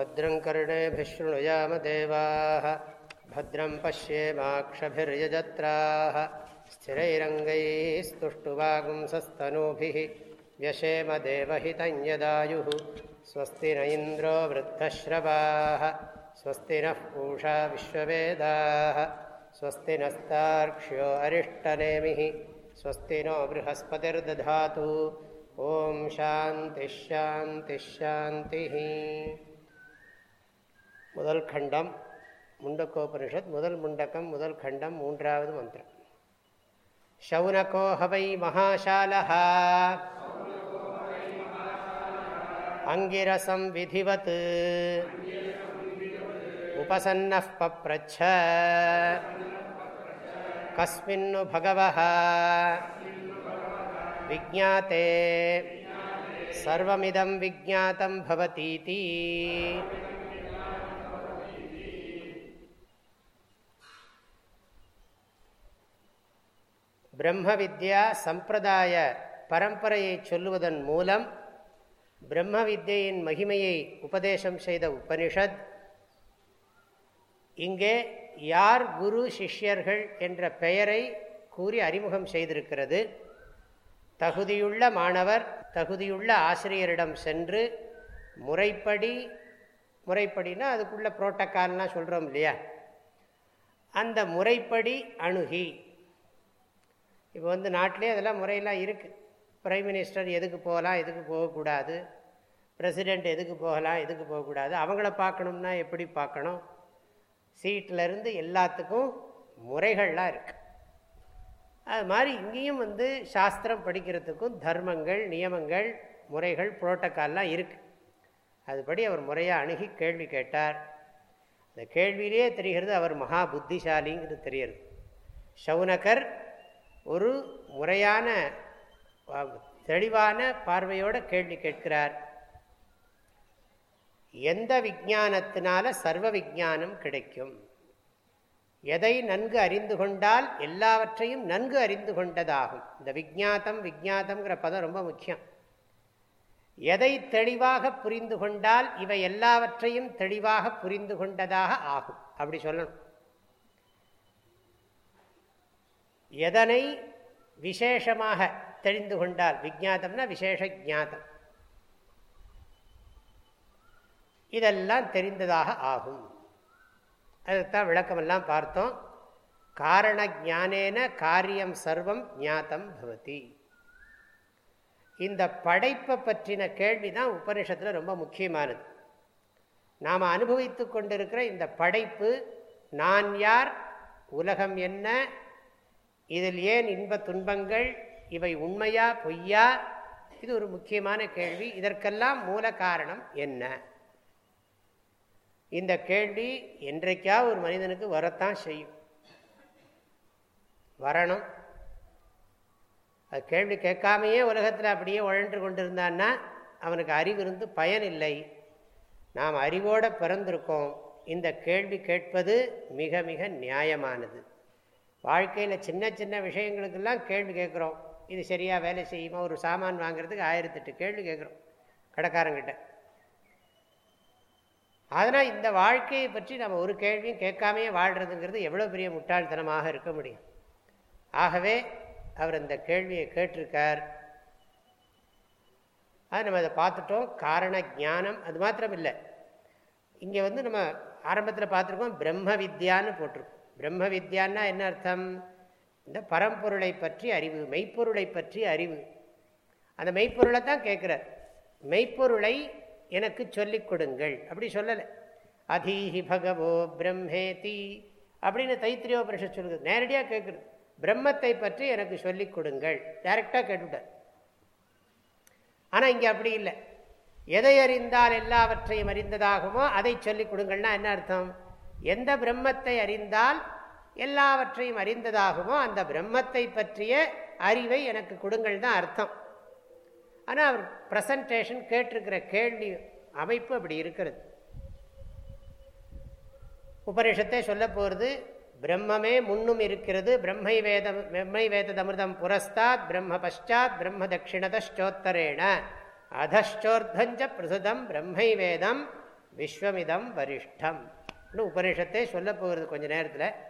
भद्रं कर्णेभिः शृणुयाम देवाः भद्रं पश्येमाक्षभिर्यजत्राः स्थिरैरङ्गैस्तुष्टुवागुंसस्तनूभिः व्यशेम देवहितं यदायुः स्वस्ति न इन्द्रो वृद्धश्रवाः स्वस्ति नः पूषा विश्ववेदाः स्वस्ति नस्तार्क्ष्यो अरिष्टनेमिः स्वस्ति नो बृहस्पतिर्दधातु ॐ शान्तिश्शान्तिश्शान्तिः முதல் கண்டம் முண்டக்கோபனிஷத் முதல் முண்டக்கம் முதல் கண்டம் மூன்றாவது மந்திரம். சௌனகோ ஹவை மகாசாலா அங்கிரசம் விதிவத் உபசன்ன பப்ரச்ச. கஸ்மின்னு பகவ விஜாத்தே சர்வமிதம் விஜாத்தம் பவதீதி. பிரம்ம வித்யா சம்பிரதாய பரம்பரையை சொல்லுவதன் மூலம் பிரம்ம வித்யின் மகிமையை உபதேசம் செய்த உபனிஷத் இங்கே யார் குரு சிஷ்யர்கள் என்ற பெயரை கூறி அறிமுகம் செய்திருக்கிறது. தகுதியுள்ள மாணவர் தகுதியுள்ள ஆசிரியரிடம் சென்று முறைப்படி முறைப்படினா அதுக்குள்ள புரோட்டக்கால்லாம் சொல்கிறோம் இல்லையா? அந்த முறைப்படி அணுகி இப்போ வந்து நாட்டிலே அதெல்லாம் முறையெல்லாம் இருக்குது பிரைம் மினிஸ்டர் எதுக்கு போகலாம் எதுக்கு போகக்கூடாது? பிரசிடெண்ட் எதுக்கு போகலாம் எதுக்கு போகக்கூடாது? அவங்கள பார்க்கணும்னா எப்படி பார்க்கணும்? சீட்டிலருந்து எல்லாத்துக்கும் முறைகள்லாம் இருக்குது அது மாதிரி இங்கேயும் வந்து சாஸ்திரம் படிக்கிறதுக்கும் தர்மங்கள் நியமங்கள் முறைகள் புரோட்டோக்கால்லாம் இருக்குது அதுபடி அவர் முறையாக அணுகி கேள்வி கேட்டார். அந்த கேள்வியிலே தெரிகிறது அவர் மகா புத்திசாலிங்கிறது தெரிகிறது. ஷவுனகர் ஒரு முறையான தெளிவான பார்வையோட கேள்வி கேட்கிறார். எந்த விஜானத்தினால சர்வ விஜானம் கிடைக்கும்? எதை நன்கு அறிந்து கொண்டால் எல்லாவற்றையும் நன்கு அறிந்து கொண்டதாகும். இந்த விஜாத்தம் விஜாத்தம்ங்கிற பதம் ரொம்ப முக்கியம். எதை தெளிவாக புரிந்து கொண்டால் இவை எல்லாவற்றையும் தெளிவாக புரிந்து கொண்டதாக ஆகும். அப்படி சொல்லணும். எதனை விசேஷமாக தெரிந்து கொண்டால் விஜாதம்னா விசேஷ ஜாதம். இதெல்லாம் தெரிந்ததாக ஆகும். அதுதான் விளக்கமெல்லாம் பார்த்தோம். காரண ஜானேன காரியம் சர்வம் ஞாத்தம் பவதி. இந்த படைப்பை பற்றின கேள்வி தான் உபனிஷத்தில் ரொம்ப முக்கியமானது. நாம் அனுபவித்து கொண்டிருக்கிற இந்த படைப்பு நான் யார் உலகம் என்ன இதில் ஏன் இன்ப துன்பங்கள் இவை உண்மையா பொய்யா? இது ஒரு முக்கியமான கேள்வி. இதற்கெல்லாம் மூல காரணம் என்ன? இந்த கேள்வி என்றைக்கா ஒரு மனிதனுக்கு வரத்தான் செய்யும்? வரணும். அது கேள்வி கேட்காமையே உலகத்தில் அப்படியே உழன்று கொண்டிருந்தான்னா அவனுக்கு அறிவு இருந்து பயன் இல்லை. நாம் அறிவோடு பிறந்திருக்கோம். இந்த கேள்வி கேட்பது மிக மிக நியாயமானது. வாழ்க்கையில் சின்ன சின்ன விஷயங்களுக்கெல்லாம் கேள்வி கேட்குறோம். இது சரியாக வேலை செய்யுமா? ஒரு சாமான் வாங்குறதுக்கு ஆயிரத்தெட்டு கேள்வி கேட்குறோம். கடைக்காரங்கிட்ட. அதனால் இந்த வாழ்க்கையை பற்றி நம்ம ஒரு கேள்வியும் கேட்காமையே வாழ்கிறதுங்கிறது எவ்வளோ பெரிய முட்டாள்தனமாக இருக்க முடியும். ஆகவே அவர் இந்த கேள்வியை கேட்டிருக்கார். அது நம்ம அதை பார்த்துட்டோம். காரண ஜானம் அது மாத்திரம் இல்லை இங்கே வந்து நம்ம ஆரம்பத்தில் பார்த்துருக்கோம் பிரம்ம வித்யான்னு போட்டிருக்கோம். பிரம்ம வித்யான்னா என்ன அர்த்தம்? இந்த பரம்பொருளை பற்றி அறிவு மெய்ப்பொருளை பற்றி அறிவு. அந்த மெய்ப்பொருளை தான் கேட்குறார். மெய்ப்பொருளை எனக்கு சொல்லிக் கொடுங்கள். அப்படி சொல்லலை. அதீஹி பகவோ பிரம்மேதி அப்படின்னு தைத்திரியோபனிஷத் சொல்லுது. நேரடியாக கேட்குறது. பிரம்மத்தை பற்றி எனக்கு சொல்லிக் கொடுங்கள். டைரெக்டாக கேட்டுவிட்டார். ஆனால் இங்கே அப்படி இல்லை. எதை அறிந்தால் எல்லாவற்றையும் அறிந்ததாகுமோ அதை சொல்லிக் கொடுங்கள்னா என்ன அர்த்தம்? எந்த பிரம்மத்தை அறிந்தால் எல்லாவற்றையும் அறிந்ததாகவும் அந்த பிரம்மத்தை பற்றிய அறிவை எனக்கு கொடுங்கள் தான் அர்த்தம். ஆனால் அவர் ப்ரெசன்டேஷன் கேட்டிருக்கிற கேள்வி அமைப்பு அப்படி இருக்கிறது. உபனிஷத்தை சொல்ல போகிறது பிரம்மமே முன்னும் இருக்கிறது பிரம்மை வேதம் பிரம்மை வேததமிர்தம் புரஸ்தாத் பிரம்ம பஷாத் பிரம்ம தட்சிணதோத்தரேண அதோர்தஞ்ச பிரசுதம் பிரம்மை வேதம் விஸ்வமிதம் வரிஷ்டம். உபனிஷத்தை சொல்ல போகிறது கொஞ்ச நேரத்தில்.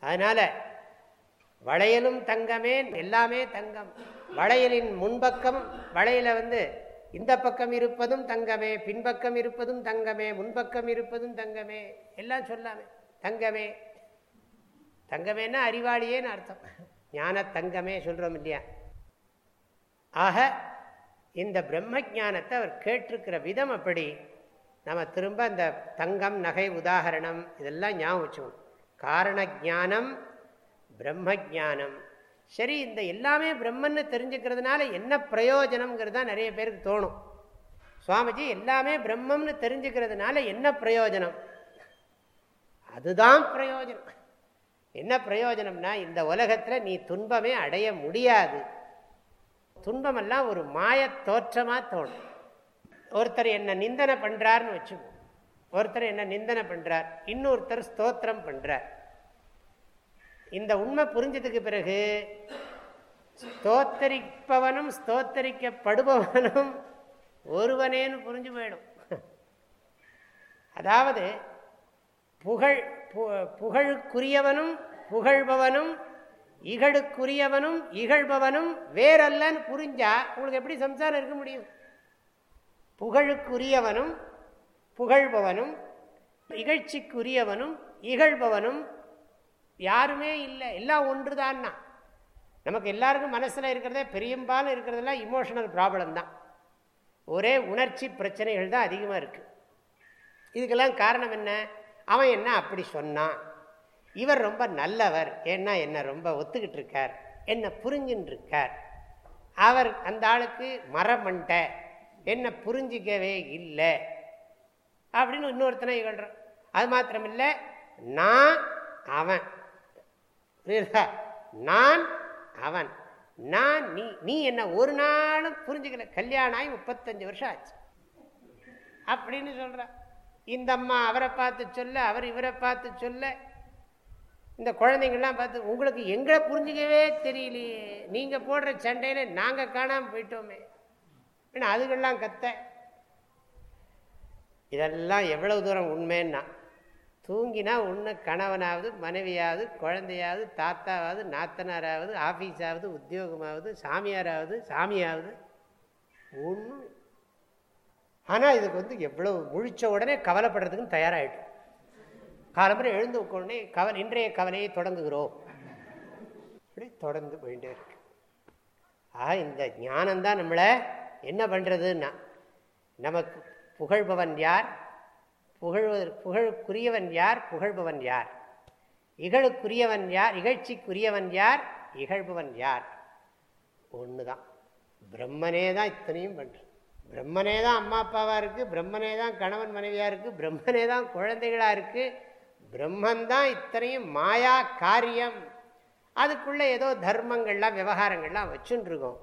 அதனால வளையலும் தங்கமே எல்லாமே தங்கம். வளையலின் முன்பக்கம் வளையல வந்து இந்த பக்கம் இருப்பதும் தங்கமே பின்பக்கம் இருப்பதும் தங்கமே முன்பக்கம் இருப்பதும் தங்கமே. எல்லாம் சொல்லாமே. தங்கமே. தங்கமேனா அறிவாளியேன்னு அர்த்தம். ஞான தங்கமே சொல்கிறோம் இல்லையா? ஆக இந்த பிரம்ம ஜானத்தை அவர் கேட்டிருக்கிற விதம் அப்படி. நம்ம திரும்ப அந்த தங்கம் நகை உதாகரணம் இதெல்லாம் ஞாபகம் வச்சுக்கணும். காரண ஜானம் பிரம்ம ஜானம் சரி இந்த எல்லாமே பிரம்மன்னு தெரிஞ்சுக்கிறதுனால என்ன பிரயோஜனம்ங்கிறது தான் நிறைய பேருக்கு தோணும். சுவாமிஜி எல்லாமே பிரம்மம்னு தெரிஞ்சுக்கிறதுனால என்ன பிரயோஜனம்? அதுதான் பிரயோஜனம். என்ன பிரயோஜனம்னா இந்த உலகத்தில் நீ துன்பமே அடைய முடியாது. துன்பமெல்லாம் ஒரு மாய தோற்றமாக தோணும். ஒருத்தர் என்ன நிந்தனை பண்ணுறாருன்னு வச்சுக்கோ. ஒருத்தர் என்ன நிந்தனை பண்ணுறார் இன்னொருத்தர் ஸ்தோத்திரம் பண்ணுறார் இந்த உண்மை புரிஞ்சதுக்கு பிறகு ஸ்தோத்தரிப்பவனும் ஸ்தோத்தரிக்கப்படுபவனும் ஒருவனேன்னு புரிஞ்சு போயிடும். அதாவது புகழ் புகழுக்குரியவனும் புகழ்பவனும் இகழுக்குரியவனும் இகழ்பவனும் வேறல்லன்னு புரிஞ்சா உங்களுக்கு எப்படி சம்சாரம் இருக்க முடியும்? புகழுக்குரியவனும் புகழ்பவனும் இகழ்ச்சிக்குரியவனும் இகழ்பவனும் யாருமே இல்லை. எல்லாம் ஒன்று தான்னா நமக்கு எல்லாருக்கும் மனசில் இருக்கிறதே பெரியம்பாலும் இருக்கிறதெல்லாம் இமோஷனல் ப்ராப்ளம் தான். ஒரே உணர்ச்சி பிரச்சனைகள் தான் அதிகமாக இருக்குது இதுக்கெல்லாம் காரணம் என்ன? அவன் என்ன அப்படி சொன்னான்? இவர் ரொம்ப நல்லவர். ஏன்னா என்னை ரொம்ப ஒத்துக்கிட்டு இருக்கார் என்னை புரிஞ்சுன்னு இருக்கார் அவர் அந்த ஆளுக்கு மரமண்டை என்னை புரிஞ்சிக்கவே இல்லை. அப்படின்னு இன்னொருத்தனை இகழ்றான். அது மாத்திரமில்லை நான் அவன். நான் அவன். நான் நீ நீ என்ன ஒரு நாளும் புரிஞ்சுக்கல. கல்யாணம் ஆகி முப்பத்தஞ்சு வருஷம் ஆச்சு. அப்படின்னு சொல்கிறான் இந்த அம்மா அவரை பார்த்து சொல்ல அவர் இவரை பார்த்து சொல்ல இந்த குழந்தைங்கள்லாம் பார்த்து உங்களுக்கு எங்களை புரிஞ்சிக்கவே தெரியலையே. நீங்கள் போடுற சண்டையில் நாங்கள் காணாமல் போயிட்டோமே. ஏன்னா அதுகள்லாம் கத்த. இதெல்லாம் எவ்வளவு தூரம் உண்மைன்னா தூங்கினா உன்ன கணவனாவது மனைவியாவது குழந்தையாவது தாத்தாவது நாத்தனாராவது ஆஃபீஸாவது உத்தியோகமாவது சாமியாராவது சாமியாவது ஒன்று ஆனால் இதுக்கு வந்து எவ்வளவு முழிச்ச உடனே கவலைப்படுறதுக்குன்னு தயாராகிட்டு காலம்புரை எழுந்து உடனே கவலை இன்றைய கவலையை தொடங்குகிறோம். இப்படி தொடர்ந்து போயிட்டே இருக்கு. ஆ இந்த ஞானம்தான் நம்மளை என்ன பண்ணுறதுன்னா நமக்கு புகழ்பவன் யார்? புகழ்வதற்கு புகழுக்குரியவன் யார்? புகழ்பவன் யார்? இகழுக்குரியவன் யார்? இகழ்ச்சிக்குரியவன் யார்? இகழ்பவன் யார்? ஒன்று தான் பிரம்மனே தான் இத்தனையும் பண்ணுறேன் பிரம்மனே தான் அம்மா அப்பாவாக இருக்குது பிரம்மனே தான் கணவன் மனைவியாக இருக்குது பிரம்மனே தான் குழந்தைகளாக இருக்குது பிரம்மந்தான் இத்தனையும் மாயா காரியம். அதுக்குள்ளே ஏதோ தர்மங்கள்லாம் விவகாரங்கள்லாம் வச்சுன்னு இருக்கோம்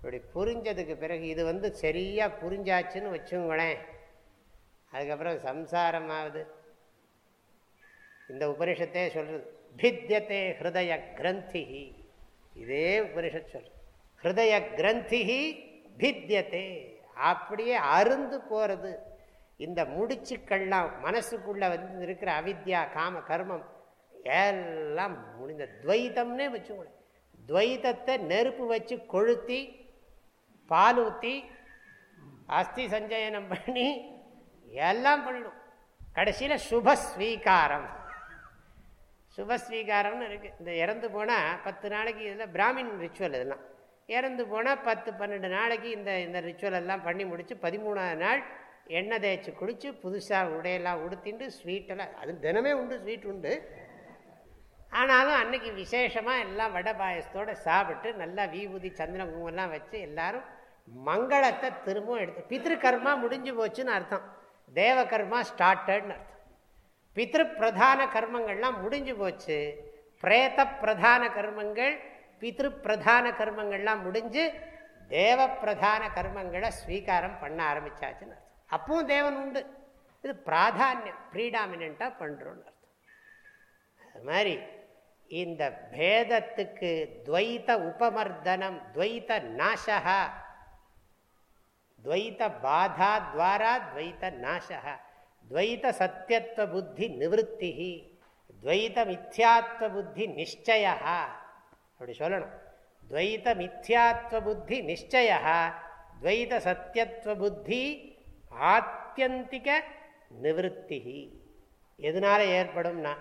இப்படி புரிஞ்சதுக்கு பிறகு இது வந்து சரியாக புரிஞ்சாச்சுன்னு வச்சுங்களேன். அதுக்கப்புறம் சம்சாரமாவது. இந்த உபனிஷத்தே சொல்கிறது பித்தியத்தே ஹிருதய கிரந்தி இதே உபனிஷத் சொல் ஹிருதய கிரந்தி பித்தியத்தே அப்படியே அருந்து போகிறது இந்த முடிச்சுக்கள்லாம் மனசுக்குள்ளே வந்து இருக்கிற அவித்யா காம கர்மம் எல்லாம் முடிந்த துவைத்தம்னே வச்சுக்கோங்க துவைத்தத்தை நெருப்பு வச்சு கொளுத்தி பால் ஊற்றி அஸ்தி சஞ்சயனம் பண்ணி எல்லாம் பண்ணிடும் கடைசியில் சுபஸ்வீகாரம். சுபஸ்வீகாரம்னு இருக்குது இந்த இறந்து போனால் பத்து நாளைக்கு இதில் பிராமின் ரிச்சுவல் இதெல்லாம். இறந்து போனால் பத்து பன்னெண்டு நாளைக்கு இந்த இந்த ரிச்சுவல் எல்லாம் பண்ணி முடித்து பதிமூணாவது நாள் எண்ணெய் தேய்ச்சி குடித்து புதுசாக உடையெல்லாம் உடுத்திண்டு ஸ்வீட்டெல்லாம் அது தினமே உண்டு ஸ்வீட் உண்டு. ஆனாலும் அன்னைக்கு விசேஷமாக எல்லாம் வடை பாயசத்தோடு சாப்பிட்டு நல்லா வீபூதி சந்திர குங்குமெல்லாம் வச்சு எல்லோரும் மங்களத்தை திரும்பவும் எடுத்து பித்திருக்கர்மா முடிஞ்சு போச்சுன்னு அர்த்தம். தேவகர்மா ஸ்டார்டட்னு அர்த்தம். பித்ரு பிரதான கர்மங்கள்லாம் முடிஞ்சு போச்சு. பிரேத பிரதான கர்மங்கள் பித்ரு பிரதான கர்மங்கள்லாம் முடிஞ்சு தேவ பிரதான கர்மங்களை ஸ்வீகாரம் பண்ண ஆரம்பிச்சாச்சுன்னு அர்த்தம். அப்பவும் தேவன் உண்டு. இது பிராதானியம் ப்ரீடாமினாக பண்ணுறோன்னு அர்த்தம். அது மாதிரி இந்த பேதத்துக்கு துவைத்த உபமர்தனம் துவைத்த நாசகா துவைத்த பாதா துவாரா துவைத்த நாசக துவைத்த சத்தியத்துவ புத்தி நிவத்தி துவைத மித்யாத்வ புத்தி நிச்சய அப்படி சொல்லணும் துவைத மித்யாத்வ புத்தி நிச்சய துவைத சத்தியத்துவ புத்தி ஆத்தியந்திக நிவத்தி எதனால ஏற்படும்னா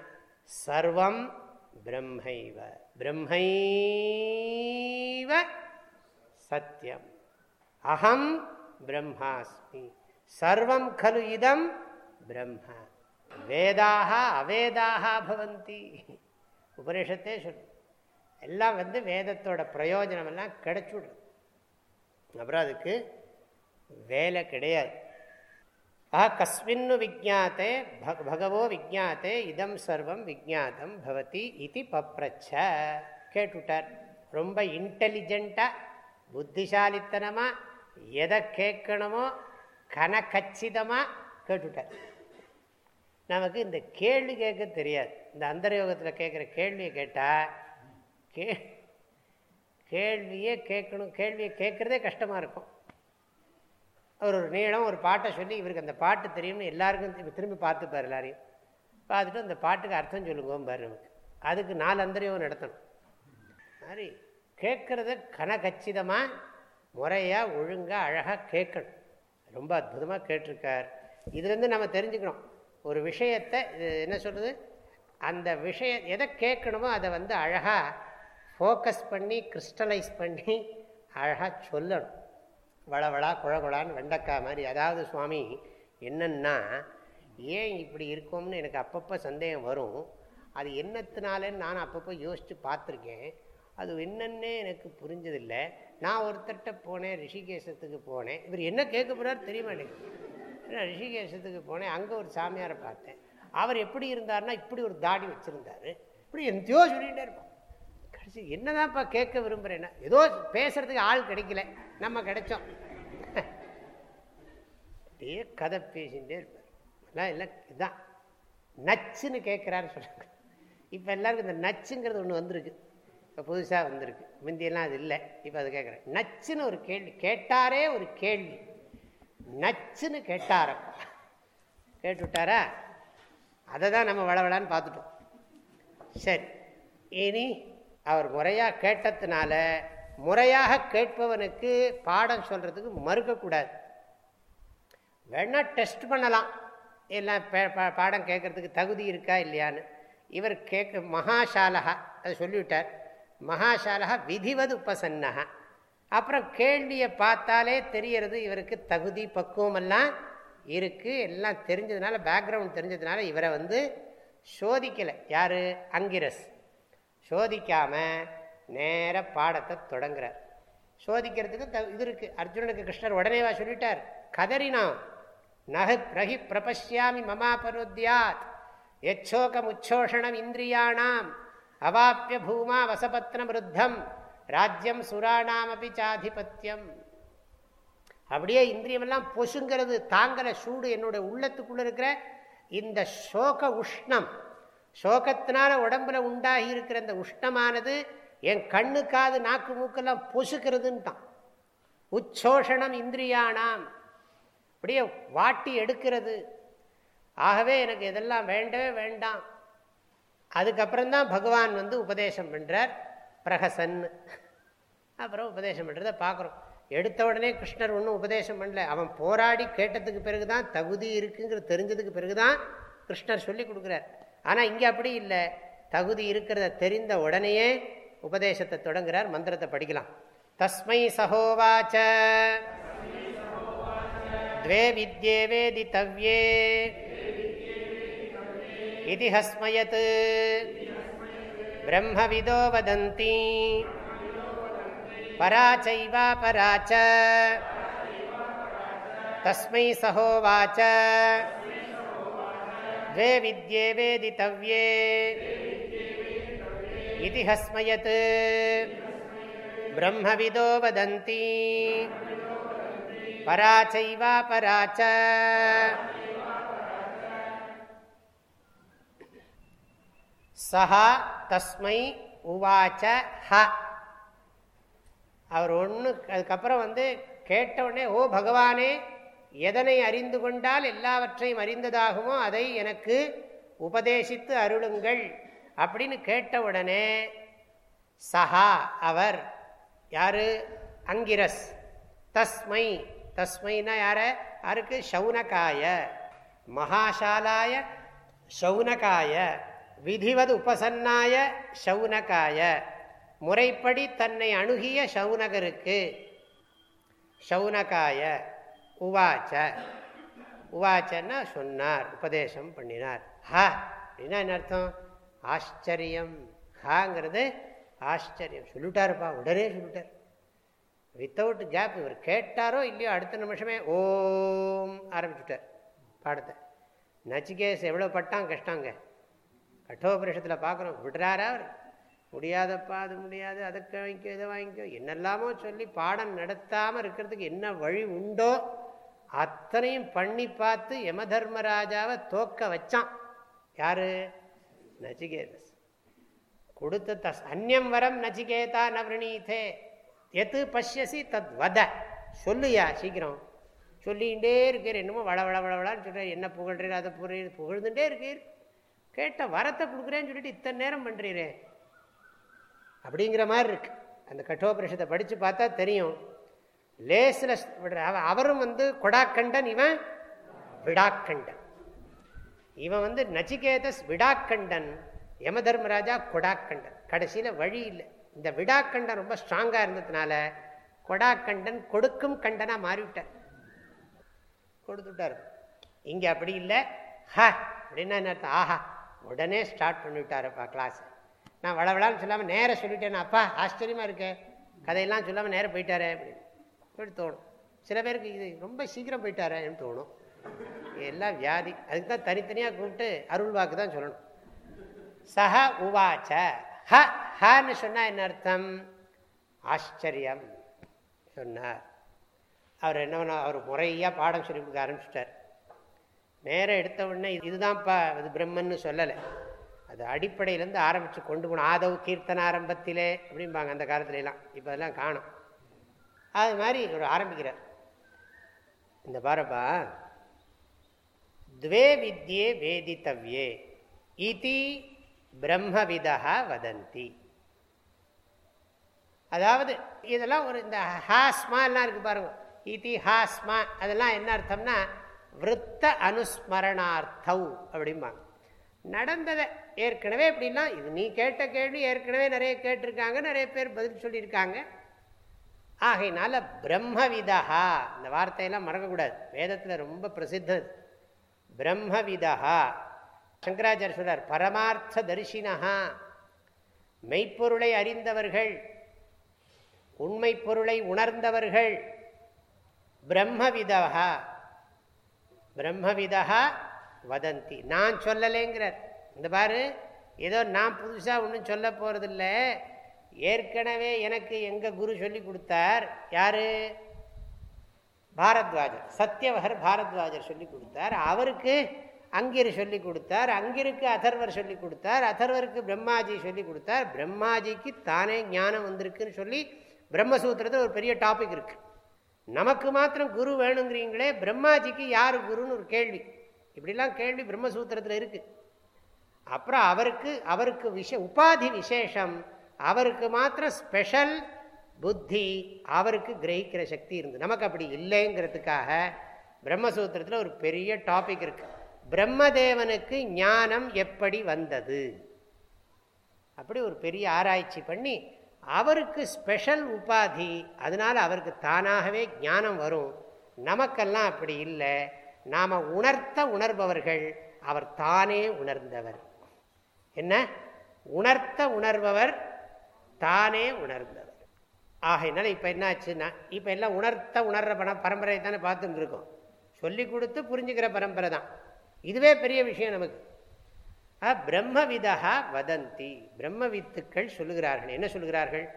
சர்வம் பிரம்மைவ பிரம்மைவ சத்தியம் அகம் பிரம்மாஸ்மி சர்வம் கலு இதம் பிரம்ம வேதாக அவேதாக பவந்தி உபனிஷத்தே சொல்லு। எல்லாம் வந்து வேதத்தோட பிரயோஜனம் எல்லாம் கிடைச்சுடுறது அப்புறம் அதுக்கு வேலை கிடையாது. ஆஹா கஸ்மின்னு விஜாத்தே பகவோ விஜாத்தே இதம் சர்வம் விஜாத்தம் பவதி இது பப்ரச்ச। கேட்டுட்டார். ரொம்ப இன்டெலிஜெண்ட்டாக புத்திசாலித்தனமாக எதை கேட்கணுமோ கனக்கச்சிதமாக கேட்டுட்டார். நமக்கு இந்த கேள்வி கேட்க தெரியாது. இந்த அந்தரயோகத்தில் கேட்குற கேள்வியை கேட்டால் கே கேள்வியே கேட்கணும் கேள்வியை கேட்குறதே கஷ்டமாக இருக்கும். அவர் ஒரு நீளம் ஒரு பாட்டை சொல்லி இவருக்கு அந்த பாட்டு தெரியும்னு எல்லாருக்கும் திரும்பி பார்த்துப்பார் எல்லாரையும். பார்த்துட்டு அந்த பாட்டுக்கு அர்த்தம் சொல்லுங்கோம்பார் நமக்கு. அதுக்கு நாலு அந்தரியம் நடத்தணும். மாதிரி கேட்குறத கனகச்சிதமாக முறையாக ஒழுங்காக அழகாக கேட்கணும். ரொம்ப அற்புதமாக கேட்டிருக்கார். இதுலேருந்து நம்ம தெரிஞ்சுக்கணும். ஒரு விஷயத்தை என்ன சொல்கிறது அந்த விஷய எதை கேட்கணுமோ அதை வந்து அழகாக ஃபோக்கஸ் பண்ணி கிறிஸ்டலைஸ் பண்ணி அழகாக சொல்லணும். வளவளா குழகுழான்னு வெண்டக்காய் மாதிரி. அதாவது சுவாமி என்னென்னா ஏன் இப்படி இருக்கோம்னு எனக்கு அப்பப்போ சந்தேகம் வரும். அது என்னத்தினாலன்னு நான் அப்பப்போ யோசித்து பார்த்துருக்கேன். அது என்னென்னே எனக்கு புரிஞ்சதில்லை. நான் ஒருத்தர்கிட்ட போனேன் ரிஷிகேசத்துக்கு போனேன். இவர் என்ன கேட்க போகிறார் தெரியுமா எனக்கு? ரிஷிகேசத்துக்கு போனேன் அங்கே ஒரு சாமியாரை பார்த்தேன். அவர் எப்படி இருந்தார்னா இப்படி ஒரு தாடி வச்சுருந்தார். இப்படி எந்தையோ சொல்லிகிட்டே இருப்போம் கடைசி என்னதான்ப்பா கேட்க விரும்புகிறேன்னா ஏதோ பேசுகிறதுக்கு ஆள் கிடைக்கல நம்ம கிடைச்சோம். அப்படியே கதை பேசிகிட்டே இருப்பார். எல்லாம் இல்லை இதுதான் நச்சுன்னு கேட்குறாரு சொல்கிறாங்க இப்போ எல்லாருக்கும் இந்த நச்சுங்கிறது ஒன்று வந்திருக்கு. இப்போ புதுசாக வந்திருக்கு. முந்தியெல்லாம் அது இல்லை. இப்போ அது கேட்குறேன் நச்சுன்னு ஒரு கேள்வி. கேட்டாரே ஒரு கேள்வி. நச்சுன்னு கேட்டாரப்பா கேட்டுவிட்டாரா? அதை தான் நம்ம வளவலான்னு பார்த்துட்டோம். சரி. இனி அவர் முறையாக கேட்டதுனால முறையாக கேட்பவனுக்கு பாடம் சொல்கிறதுக்கு மறுக்கக்கூடாது வேணால் டெஸ்ட் பண்ணலாம். எல்லாம் பாடம் கேட்குறதுக்கு தகுதி இருக்கா இல்லையான்னு. இவர் கேட்க மகாசாலகா. அதை சொல்லிவிட்டார். மகாசாலா விதிவது உபசன்னகா அப்புறம் கேள்வியை பார்த்தாலே தெரியறது இவருக்கு தகுதி பக்குவமெல்லாம் இருக்குது எல்லாம் தெரிஞ்சதுனால பேக்ரவுண்ட் தெரிஞ்சதுனால இவரை வந்து சோதிக்கலை. யார்? அங்கிரஸ். சோதிக்காமல் நேர பாடத்தை தொடங்குறார். சோதிக்கிறதுக்கு த இது இருக்குது அர்ஜுனனுக்கு கிருஷ்ணர் உடனேவா சொல்லிட்டார் கதறினான் நக ரகி பிரபஷ்யாமி மமாபரோத்யாத். எச்சோகம் உச்சோஷணம் இந்திரியாணாம் அவாப்பிய பூமா வசபத்னம் ருத்தம் ராஜ்யம் சுராணாமபி சாதிபத்தியம் அப்படியே இந்திரியமெல்லாம் பொசுங்கிறது தாங்கலை சூடு என்னுடைய உள்ளத்துக்குள்ளே இருக்கிற இந்த சோக உஷ்ணம். சோகத்தினால உடம்புல உண்டாகி இருக்கிற இந்த உஷ்ணமானது என் கண்ணு காது நாக்கு மூக்கெல்லாம் பொசுக்கிறதுன்னு தான் உச்சோஷணம் இந்திரியானாம். அப்படியே வாட்டி எடுக்கிறது. ஆகவே எனக்கு இதெல்லாம் வேண்டவே வேண்டாம். அதுக்கப்புறம்தான் பகவான் வந்து உபதேசம் பண்ணுறார் பிரகசன் அப்புறம் உபதேசம் பண்ணுறதை பார்க்குறோம் எடுத்த உடனே கிருஷ்ணர் ஒன்றும் உபதேசம் பண்ணல அவன் போராடி கேட்டதுக்கு பிறகு தான் தகுதி இருக்குங்கிறது தெரிஞ்சதுக்கு பிறகு தான் கிருஷ்ணர் சொல்லி கொடுக்குறார் ஆனால் இங்கே அப்படி இல்லை தகுதி இருக்கிறத தெரிந்த உடனேயே உபதேசத்தை தொடங்குறார் மந்திரத்தை படிக்கலாம் தஸ்மை சகோவாச்ச द्वे विद्ये वेदितव्ये इति हस्मयत् ब्रह्मविदो वदन्ति परा चैवा परा च तस्मै सहोवाच द्वे विद्ये वेदितव्ये इति हस्मयत् ब्रह्मविदो वदन्ति परा चैवा परा च சஹா தஸ்மை உவாச்ச ஹ அவர் ஒன்று அதுக்கப்புறம் வந்து கேட்டவுடனே ஓ பகவானே எதனை அறிந்து கொண்டால் எல்லாவற்றையும் அறிந்ததாகுமோ அதை எனக்கு உபதேசித்து அருளுங்கள். அப்படின்னு கேட்டவுடனே சஹா அவர் யாரு? அங்கிரஸ். தஸ்மை தஸ்மைனா யார? யாருக்கு? சௌனகாய மகாசாலாய சௌனகாய விதிவது உபசன்னாய சௌனகாய முறைப்படி தன்னை அணுகிய சௌனகருக்கு சௌனகாய உவாச்ச. உவாச்சன்னா சொன்னார் உபதேசம் பண்ணினார். ஹா அப்படின்னா என்ன அர்த்தம்? ஆச்சரியம். ஹாங்கிறது ஆச்சரியம். சொல்லிட்டாருப்பா உடனே சொல்லிட்டார். வித்தவுட் கேப் இவர் கேட்டாரோ இல்லையோ அடுத்த நிமிஷமே ஓம் ஆரம்பிச்சுட்டார் பாடத்தை. நச்சிகேஸ் எவ்வளோ பட்டான் கஷ்டாங்க. கட்டோபரிஷத்தில் பார்க்குறோம் விடுறாரா அவர்? முடியாதப்பா அது முடியாது அதுக்கு வாங்கிக்கோ இதை வாங்கிக்கோ. என்னெல்லாமோ சொல்லி பாடம் நடத்தாமல் இருக்கிறதுக்கு என்ன வழி உண்டோ அத்தனையும் பண்ணி பார்த்து யம தர்மராஜாவை தோக்க வச்சான். யாரு? நச்சிகேதஸ். கொடுத்த தஸ் அந்நியம் வரம் நச்சிகேதா நவரணீதே எது பசியசி தத் வத. சொல்லுயா சீக்கிரம். சொல்லிகிட்டே இருக்கீர் என்னமோ வள வள வளவளான்னு சொல்கிறேன் என்ன புகழ்றீர் அதை புகழ் புகழ்ந்துட்டே இருக்கீர். கேட்ட வரத்தை கொடுக்குறேன்னு சொல்லிட்டு இத்தனை நேரம் பண்ணுறீரே அப்படிங்கிற மாதிரி இருக்கு. அந்த கட்டோபரிஷத்தை படித்து பார்த்தா தெரியும். லேசில் அவரும் வந்து கொடாக்கண்டன் இவன் விடாக்கண்டன். இவன் வந்து நச்சிகேதஸ் விடாக்கண்டன் யம தர்மராஜா கொடாக்கண்டன். கடைசியில் வழி இல்லை. இந்த விடாக்கண்டன் ரொம்ப ஸ்ட்ராங்காக இருந்ததுனால கொடாக்கண்டன் கொடுக்கும் கண்டனாக மாறிவிட்டார். கொடுத்துட்டார். இங்கே அப்படி இல்லை. ஹ அப்படின்னா என்ன ஆஹா. உடனே ஸ்டார்ட் பண்ணிவிட்டாருப்பா கிளாஸ் நான் வளவளான்னு சொல்லாமல் நேராக சொல்லிட்டேன் அப்பா ஆச்சரியமாக இருக்கேன் கதையெல்லாம் சொல்லாமல் நேரம் போயிட்டாரே அப்படின்னு. இப்படி தோணும். சில பேருக்கு இது ரொம்ப சீக்கிரம் போயிட்டாரேன்னு தோணும். எல்லாம் வியாதி. அதுக்கு தான் தனித்தனியாக கூப்பிட்டு அருள் வாக்கு தான் சொல்லணும். சஹ உவாச்ச. ஹ ஹன்னு சொன்னால் என்ன அர்த்தம்? ஆச்சரியம் சொன்னார். அவர் என்ன பண்ண அவர் முறையாக பாடம் சொல்லி கொடுக்க ஆரம்பிச்சிட்டார். நேரம் எடுத்த உடனே இதுதான்ப்பா அது பிரம்மன்னு சொல்லலை. அது அடிப்படையிலேருந்து ஆரம்பித்து கொண்டு போகணும். ஆதவ் கீர்த்தன ஆரம்பத்திலே அப்படிம்பாங்க அந்த காலத்துலலாம். இப்போ அதெல்லாம் காணும். அது மாதிரி இவர் ஆரம்பிக்கிறார். இந்த பாரப்பா துவே வித்யே வேதித்தவ்யே இதி பிரம்மவிதா வதந்தி. அதாவது இதெல்லாம் ஒரு இந்த ஹாஸ்மா எல்லாம் இருக்கு பாருங்க. இதி ஹாஸ்மா அதெல்லாம் என்ன அர்த்தம்னா விற்த்த அனுஸ்மரணார்த்தவ் அப்படிம்பாங்க. நடந்ததை ஏற்கனவே எப்படின்னா இது நீ கேட்ட கேள்வி ஏற்கனவே நிறைய கேட்டிருக்காங்க நிறைய பேர் பதில் சொல்லியிருக்காங்க. ஆகையினால பிரம்மவிதா இந்த வார்த்தையெல்லாம் மறக்கக்கூடாது. வேதத்தில் ரொம்ப பிரசித்தது. பிரம்மவிதா சங்கராச்சாரிய சொல்றார் பரமார்த்த தரிசினஹா. மெய்ப்பொருளை அறிந்தவர்கள் உண்மை பொருளை உணர்ந்தவர்கள் பிரம்மவிதா பிரம்மவிதா வதந்தி. நான் சொல்லலைங்கிறார். இந்த பாரு ஏதோ நான் புதுசாக ஒன்றும் சொல்ல போகிறதில்ல ஏற்கனவே எனக்கு எங்கள் குரு சொல்லி கொடுத்தார் யார்? பாரத்வாஜர். சத்தியவகர் பாரத்வாஜர் சொல்லி கொடுத்தார். அவருக்கு அங்கிர் சொல்லி கொடுத்தார் அங்கிருக்கு அதர்வர் சொல்லி கொடுத்தார் அதர்வருக்கு பிரம்மாஜி சொல்லி கொடுத்தார். பிரம்மாஜிக்கு தானே ஞானம் வந்திருக்குன்னு சொல்லி பிரம்மசூத்திரத்தில் ஒரு பெரிய டாபிக் இருக்குது நமக்கு மாத்திரம் குரு வேணுங்கிறீங்களே பிரம்மாஜிக்கு யார் குருன்னு ஒரு கேள்வி. இப்படிலாம் கேள்வி பிரம்மசூத்திரத்தில் இருக்கு. அப்புறம் அவருக்கு அவருக்கு விஷ உபாதி விசேஷம். அவருக்கு மாத்திரம் ஸ்பெஷல் புத்தி அவருக்கு கிரகிக்கிற சக்தி இருந்து. நமக்கு அப்படி இல்லைங்கிறதுக்காக பிரம்மசூத்திரத்தில் ஒரு பெரிய டாபிக் இருக்கு. பிரம்மதேவனுக்கு ஞானம் எப்படி வந்தது? அப்படி ஒரு பெரிய ஆராய்ச்சி பண்ணி அவருக்கு ஸ்பெஷல் உபாதி அதனால் அவருக்கு தானாகவே ஞானம் வரும். நமக்கெல்லாம் அப்படி இல்லை. நாம் உணர்த்த உணர்பவர்கள் அவர் தானே உணர்ந்தவர். என்ன? உணர்த்த உணர்பவர் தானே உணர்ந்தவர். ஆகையினால இப்போ என்ன ஆச்சுன்னா இப்போ எல்லாம் உணர்த்த உணர்ற பணம் பரம்பரை தானே பார்த்துட்டு இருக்கோம். சொல்லி கொடுத்து புரிஞ்சுக்கிற பரம்பரை தான். இதுவே பெரிய விஷயம் நமக்கு. பிரம்மவிதா வதந்தி. பிரம்மவித்துக்கள் சொல்லுகிறார்கள். என்ன சொல்லுகிறார்கள்?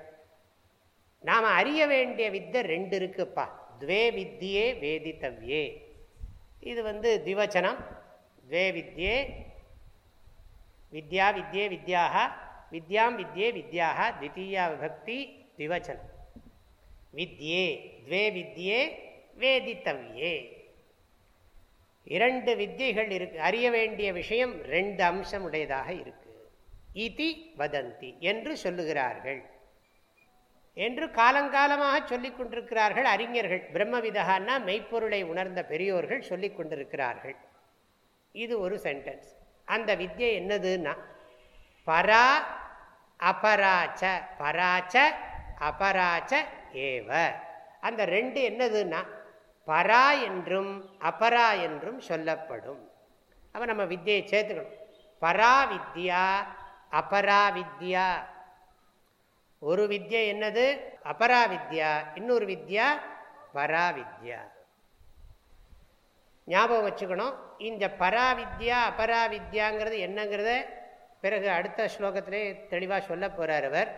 நாம் அறிய வேண்டிய வித்தை ரெண்டு இருக்குப்பா. துவே வித்தியே வேதித்தவ்யே. இது வந்து திவச்சனம். துவே வித்யே வித்யா வித்யே வித்யாக வித்யாம் வித்யே வித்யாக தித்தீயா விபக்தி திவச்சனம். வித்யே துவே வித்யே வேதித்தவ்யே. இரண்டு வித்தியைகள் இருக்கு. அறிய வேண்டிய விஷயம் ரெண்டு அம்சம் உடையதாக இருக்கு. இதி வதந்தி என்று சொல்லுகிறார்கள். என்று காலங்காலமாக சொல்லிக் கொண்டிருக்கிறார்கள் அறிஞர்கள். பிரம்மவிதகான்னா மெய்ப்பொருளை உணர்ந்த பெரியோர்கள் சொல்லிக் கொண்டிருக்கிறார்கள். இது ஒரு சென்டென்ஸ் அந்த வித்யை என்னதுன்னா பரா அபராச்ச பராச்ச அபராச்ச ஏவ. அந்த ரெண்டு என்னதுன்னா பரா என்றும் அபரா என்றும் சொல்லப்படும். அப்போ நம்ம வித்தியை சேர்த்துக்கணும். பரா வித்யா அபரா வித்யா ஒரு வித்யா என்னது? அபரா வித்யா இன்னொரு வித்யா பரா வித்யா ஞாபகம் வச்சுக்கணும். இந்த பரா வித்யா அபரா வித்யாங்கிறது என்னங்கிறத பிறகு அடுத்த ஸ்லோகத்திலே தெளிவாக சொல்ல போகிறார் அவர்.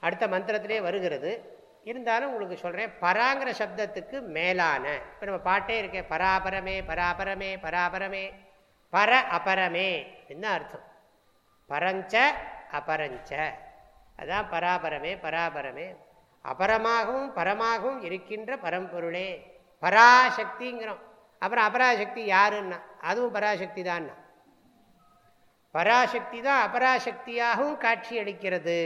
அடுத்த மந்திரத்திலே வருகிறது. இருந்தாலும் உங்களுக்கு சொல்கிறேன் பராங்கிற சப்தத்துக்கு மேலான இப்போ நம்ம பாட்டே இருக்கேன் பராபரமே பராபரமே பராபரமே பர அபரமே என்ன அர்த்தம்? பரஞ்ச அபரஞ்ச. அதான் பராபரமே பராபரமே. அபரமாகவும் பரமாகவும் இருக்கின்ற பரம்பொருளே. பராசக்திங்கிறோம். அப்புறம் அபராசக்தி யாருன்னா? அதுவும் பராசக்தி தான் பராசக்தி தான் அபராசக்தியாகவும் காட்சி அளிக்கிறது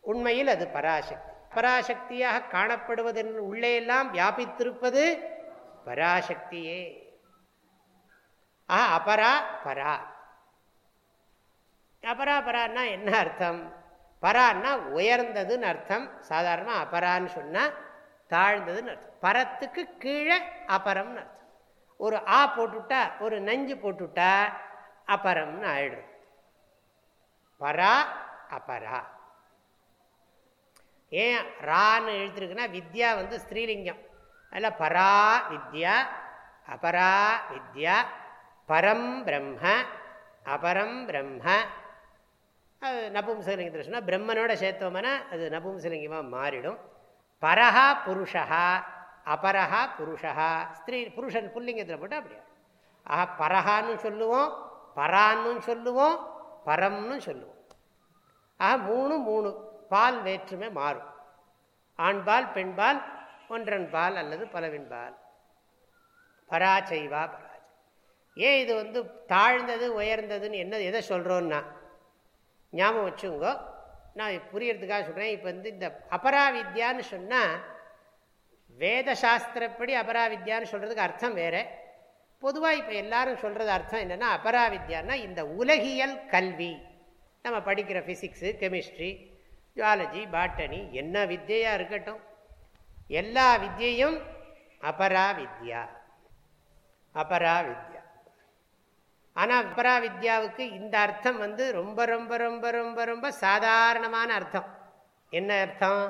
உண்மையில் அது பராசக்தி. பராசக்தியாக காணப்படுவதன் உள்ளேயெல்லாம் வியாபித்திருப்பது பராசக்தியே. ஆ அபரா பரா. அபரா பரான்னா என்ன அர்த்தம்? பரான்னா உயர்ந்ததுன்னு அர்த்தம். சாதாரணமாக அபரான்னு சொன்னால் தாழ்ந்ததுன்னு அர்த்தம். பரத்துக்கு கீழே அபரம்னு அர்த்தம். ஒரு ஆ போட்டுவிட்டா ஒரு நஞ்சு போட்டுவிட்டா அபரம்னு ஆயிடும் பரா அபரா. ஏன் ரான்னு எழுத்துருக்குன்னா வித்யா வந்து ஸ்ரீலிங்கம் அதில் பரா வித்யா அபரா வித்யா பரம் பிரம்ம அபரம் பிரம்ம. அது நபும்சலிங்கத்தில் சொன்னால் பிரம்மனோட சேர்த்தோம்னா அது நபும்சலிங்கமாக மாறிடும். பரஹா புருஷா அபரஹா புருஷா ஸ்திரீ புருஷன் புல்லிங்கத்தில் போட்டு அப்படியா. ஆஹா பரஹான்னு சொல்லுவோம் பரான்னு சொல்லுவோம் பரம்னு சொல்லுவோம். ஆஹா மூணு மூணு பால் வேற்றுமை மாறும். ஆண்பால் பெண்பால் ஒன்றன் பால் அல்லது பலவின்பால். பராச்சைவா பராச்சை ஏன் இது வந்து தாழ்ந்தது உயர்ந்ததுன்னு என்ன எதை சொல்கிறோன்னா ஞாபகம் வச்சுங்கோ நான் புரியறதுக்காக சொல்கிறேன் இப்போ வந்து இந்த அபராவித்யான்னு சொன்னால் வேத சாஸ்திரப்படி அபராவித்யான்னு சொல்கிறதுக்கு அர்த்தம் வேறு. பொதுவாக இப்போ எல்லாரும் சொல்கிறது அர்த்தம் என்னென்னா அபராவித்யான்னா இந்த உலகியல் கல்வி. நம்ம படிக்கிற ஃபிசிக்ஸு கெமிஸ்ட்ரி ஜுவாலஜி பாட்டனி என்ன வித்தியாக இருக்கட்டும். எல்லா வித்தியையும் அபரா வித்யா அபரா வித்யா ஆனால் அபரா வித்யாவுக்கு இந்த அர்த்தம் வந்து ரொம்ப ரொம்ப ரொம்ப ரொம்ப ரொம்ப சாதாரணமான அர்த்தம். என்ன அர்த்தம்?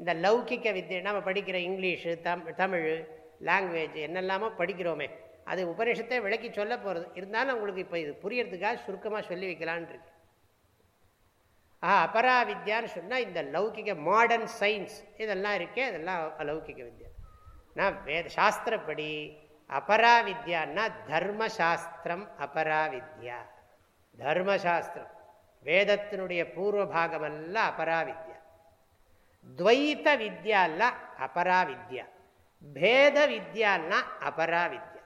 இந்த லௌகிக்க வித்தியை நம்ம படிக்கிற இங்கிலீஷு தம் தமிழ் லாங்குவேஜ் என்னெல்லாமோ படிக்கிறோமே. அது உபநிஷத்தை விளக்கி சொல்ல போகிறது இருந்தாலும் உங்களுக்கு இப்போ இது புரியறதுக்காக சுருக்கமாக சொல்லி வைக்கலான் இருக்கு. ஆஹா அபராவித்யான்னு சொன்னால் இந்த லௌகிக மாடர்ன் சயின்ஸ் இதெல்லாம் இருக்கே அதெல்லாம் அலௌகிக வித்யா. நான் வேத சாஸ்திரப்படி அபராவித்யான்னா தர்மசாஸ்திரம் அபரா வித்யா தர்மசாஸ்திரம். வேதத்தினுடைய பூர்வ பாகமெல்லாம் அபரா வித்யா துவைத்த வித்யால்ல அபரா வித்யா பேத வித்யால்னா அபரா வித்யா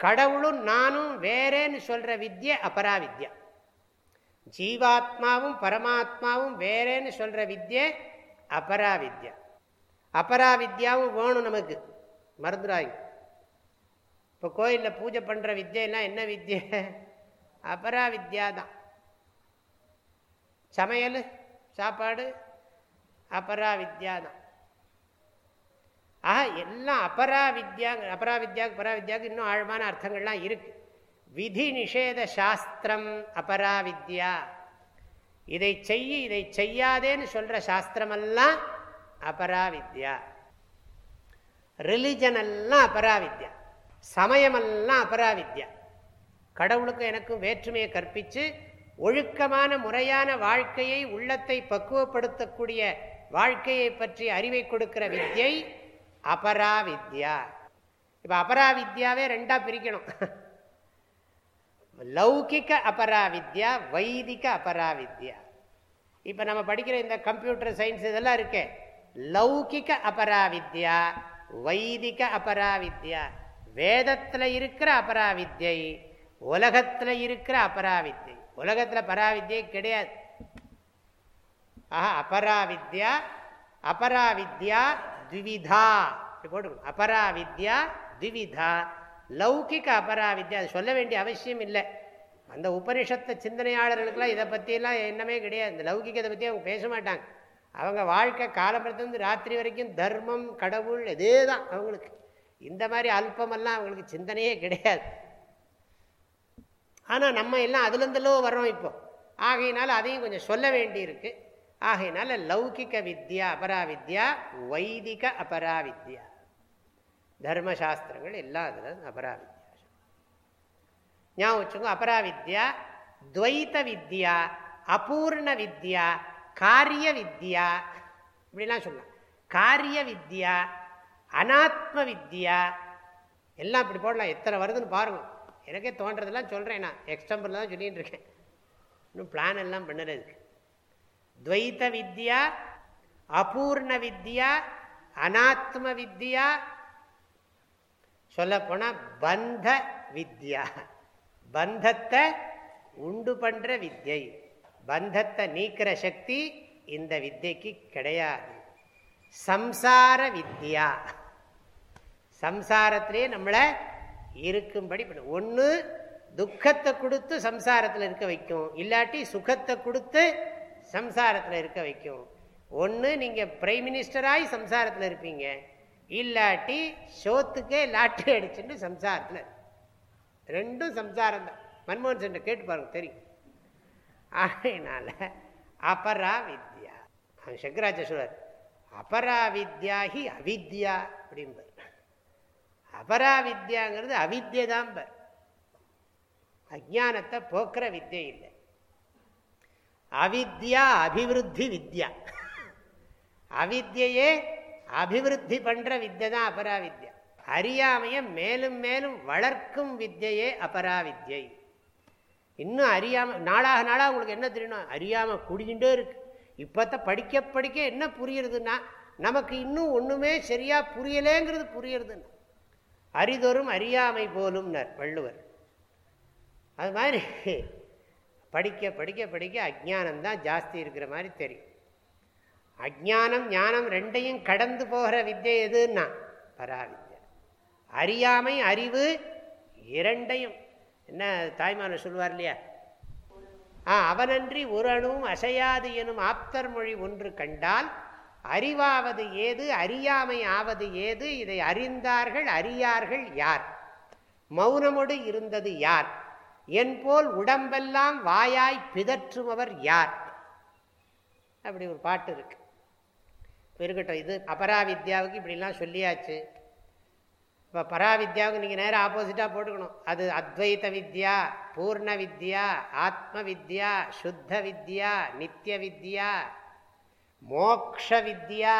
கடவுளும் நானும் வேறேன்னு சொல்கிற வித்ய அபராவித்யா. ஜீவாத்மாவும் பரமாத்மாவும் வேறேன்னு சொல்ற வித்ய அபரா வித்யா அபரா வித்யாவும் வேணும் நமக்கு. மறந்துடாங்க இப்போ கோயிலில் பூஜை பண்ணுற வித்தியெல்லாம் என்ன வித்திய அபரா வித்யா? தான் சமையல் சாப்பாடு அபரா வித்யா தான் ஆஹா எல்லாம் அபரா அபராவித்யாவுக்கு பராவித்யாவுக்கு பரா இன்னும் ஆழமான அர்த்தங்கள்லாம் இருக்குது விதி நிஷேத சாஸ்திரம் அபரா வித்யா இதை செய்ய இதை செய்யாதேன்னு சொல்கிற சாஸ்திரமெல்லாம் அபரா வித்யா ரிலிஜன் எல்லாம் அபரா வித்யா சமயமெல்லாம் அபராவித்யா. கடவுளுக்கும் எனக்கும் வேற்றுமையை கற்பித்து ஒழுக்கமான முறையான வாழ்க்கையை உள்ளத்தை பக்குவப்படுத்தக்கூடிய வாழ்க்கையை பற்றி அறிவை கொடுக்கிற வித்யை அபராவித்யா. இப்போ அபராவித்யாவே ரெண்டாக பிரிக்கணும். லௌகிக்க அபராவித்யா வைதிக அபராவித்யா. இப்போ நம்ம படிக்கிற இந்த கம்ப்யூட்டர் சயின்ஸ் இதெல்லாம் இருக்கே. லௌகிக அபராவித்யா வைதிக அபராவித்யா. வேதத்தில் இருக்கிற அபராவித்யை உலகத்தில் இருக்கிற அபராவித்யை. உலகத்தில் பராவித்யை கிடையாது. ஆஹா அபராவித்யா அபராவித்யா த்விவிதா போட்டுக்கணும். அபராவித்யா திவிதா. லௌகிக அபராவித்யா அது சொல்ல வேண்டிய அவசியம் இல்லை. அந்த உபனிஷத்தை சிந்தனையாளர்களுக்கெல்லாம் இதை பற்றியெல்லாம் என்னமே கிடையாது. இந்த லௌகிகத்தை பற்றி அவங்க பேச மாட்டாங்க. அவங்க வாழ்க்கை காலம்பரத்துலேருந்து ராத்திரி வரைக்கும் தர்மம் கடவுள் இதே தான் அவங்களுக்கு. இந்த மாதிரி அல்பமெல்லாம் அவங்களுக்கு சிந்தனையே கிடையாது. ஆனால் நம்ம எல்லாம் அதுலேருந்துலோ வரோம் இப்போ. ஆகையினால அதையும் கொஞ்சம் சொல்ல வேண்டியிருக்கு. ஆகையினால லௌகிக வித்யா அபராவித்யா வைதிக அபராவித்யா. தர்மசாஸ்திரங்கள் எல்லாம் அதில் அபராவித்யா ஞாபகம் வச்சுக்கோ அபராவித்யா துவைத்த வித்யா அபூர்ண வித்யா காரிய வித்யா இப்படிலாம் சொல்லலாம் காரிய வித்யா அனாத்ம வித்யா எல்லாம் இப்படி போடலாம் எத்தனை வருதுன்னு பாருங்க எனக்கே தோன்றதெல்லாம் சொல்கிறேன் நான் எக்ஸ்டம்பரில் தான் சொல்லிகிட்டு இருக்கேன் இன்னும் பிளான் எல்லாம் பண்ணுறதுக்கு துவைத்த வித்யா அபூர்ண வித்யா அனாத்ம வித்யா சொல்லப்போனால் பந்த வித்யா. பந்தத்தை உண்டு பண்ணுற வித்யை. பந்தத்தை நீக்கிற சக்தி இந்த வித்தியக்கு கிடையாது. சம்சார வித்யா. சம்சாரத்திலே நம்மளை இருக்கும்படி பண்ண. ஒன்று துக்கத்தை கொடுத்து சம்சாரத்தில் இருக்க வைக்கும். இல்லாட்டி சுகத்தை கொடுத்து சம்சாரத்தில் இருக்க வைக்கும். ஒன்று நீங்கள் பிரைம் மினிஸ்டராகி சம்சாரத்தில் இருப்பீங்க. இல்லாட்டி சோத்துக்கே லாட்டு அடிச்சுட்டு சம்சாரத்தில். ரெண்டும் சம்சாரம் தான் மன்மோகன் சென்னை கேட்டு பாருங்க தெரியும். ஆகையினால அபரா வித்யா சங்கராஜ சொல்றார் அபரா வித்யா ஹி அவித்யா அப்படிம்பார். அபரா வித்யாங்கிறது அவித்யை தான் பர். அஜானத்தை போக்குற வித்தியை இல்லை. அவித்யா அபிவிருத்தி வித்யா. அவித்யே அபிவிருத்தி பண்ணுற வித்தியை தான் அபராவித்யா. அறியாமையை மேலும் மேலும் வளர்க்கும் வித்தியையே அபராவித்யை. இன்னும் அறியாமல் நாளாக நாளாக உங்களுக்கு என்ன தெரியணும் அறியாமல் குடிக்கிட்டே இருக்கு. இப்போத்தான் படிக்க படிக்க என்ன புரியுறதுன்னா நமக்கு இன்னும் ஒன்றுமே சரியாக புரியலேங்கிறது புரியுறதுன்னு. அரிதொரும் அறியாமை போலும்னர் வள்ளுவர். அது மாதிரி படிக்க படிக்க படிக்க அஜானந்தான் ஜாஸ்தி இருக்கிற மாதிரி தெரியும். அஜானம் ஞானம் ரெண்டையும் கடந்து போகிற வித்தியை எதுன்னா? பராவித்யா. அறியாமை அறிவு இரண்டையும். என்ன தாய்மான சொல்லுவார் இல்லையா? ஆ அவனன்றி ஒரு அணுவும் அசையாது எனும் ஆப்தர் மொழி ஒன்று கண்டால் அறிவாவது ஏது அறியாமை ஆவது ஏது? இதை அறிந்தார்கள் அறியார்கள் யார்? மௌனமோடு இருந்தது யார்? என் போல் உடம்பெல்லாம் வாயாய் பிதற்றுமவர் யார்? அப்படி ஒரு பாட்டு இருக்கு. இருக்கட்டும் இது அபராவித்யாவுக்கு இப்படிலாம் சொல்லியாச்சு. இப்போ பராவித்யாவுக்கு நீங்கள் நேரம் ஆப்போசிட்டாக போட்டுக்கணும். அது அத்வைத வித்யா பூர்ண வித்யா ஆத்ம வித்யா சுத்த வித்யா நித்திய வித்யா மோக்ஷ வித்யா.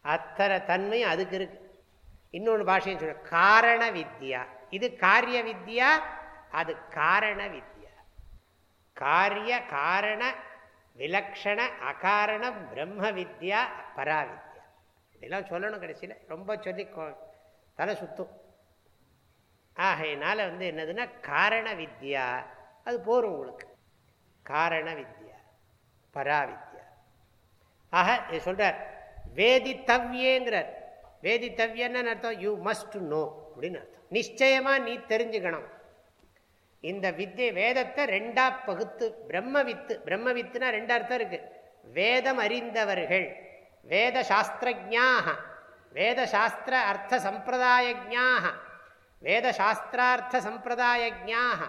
அத்தனை தன்மை அதுக்கு இருக்கு. இன்னொன்று பாஷையும் சொல்ல காரண வித்யா. இது காரிய வித்யா அது காரண வித்யா. காரிய காரண விலக்ஷண அகாரண பிரம்ம வித்யா பராவித்யா இதெல்லாம் சொல்லணும் கடைசியில். ரொம்ப சொல்லி தலை சுத்தும். ஆகையினால் வந்து என்னதுன்னா காரண வித்யா அது போரும் உங்களுக்கு. காரண வித்யா பராவித்யா. ஆக சொல்றார். வேதித்தவ்யேங்கிறார். வேதித்தவ்யன்னு அர்த்தம்? யூ மஸ்ட் நோ அப்படின்னு அர்த்தம். நிச்சயமாக நீ தெரிஞ்சுக்கணும். இந்த வித்தியை வேதத்தை ரெண்டா பகுத்து பிரம்ம வித்து பிரம்ம வித்துனா ரெண்டு அர்த்தம் இருக்கு. வேதம் அறிந்தவர்கள் வேத சாஸ்திரஜாக வேதசாஸ்திர அர்த்த சம்பிரதாயஜாக வேதசாஸ்திரார்த்த சம்பிரதாயஜாக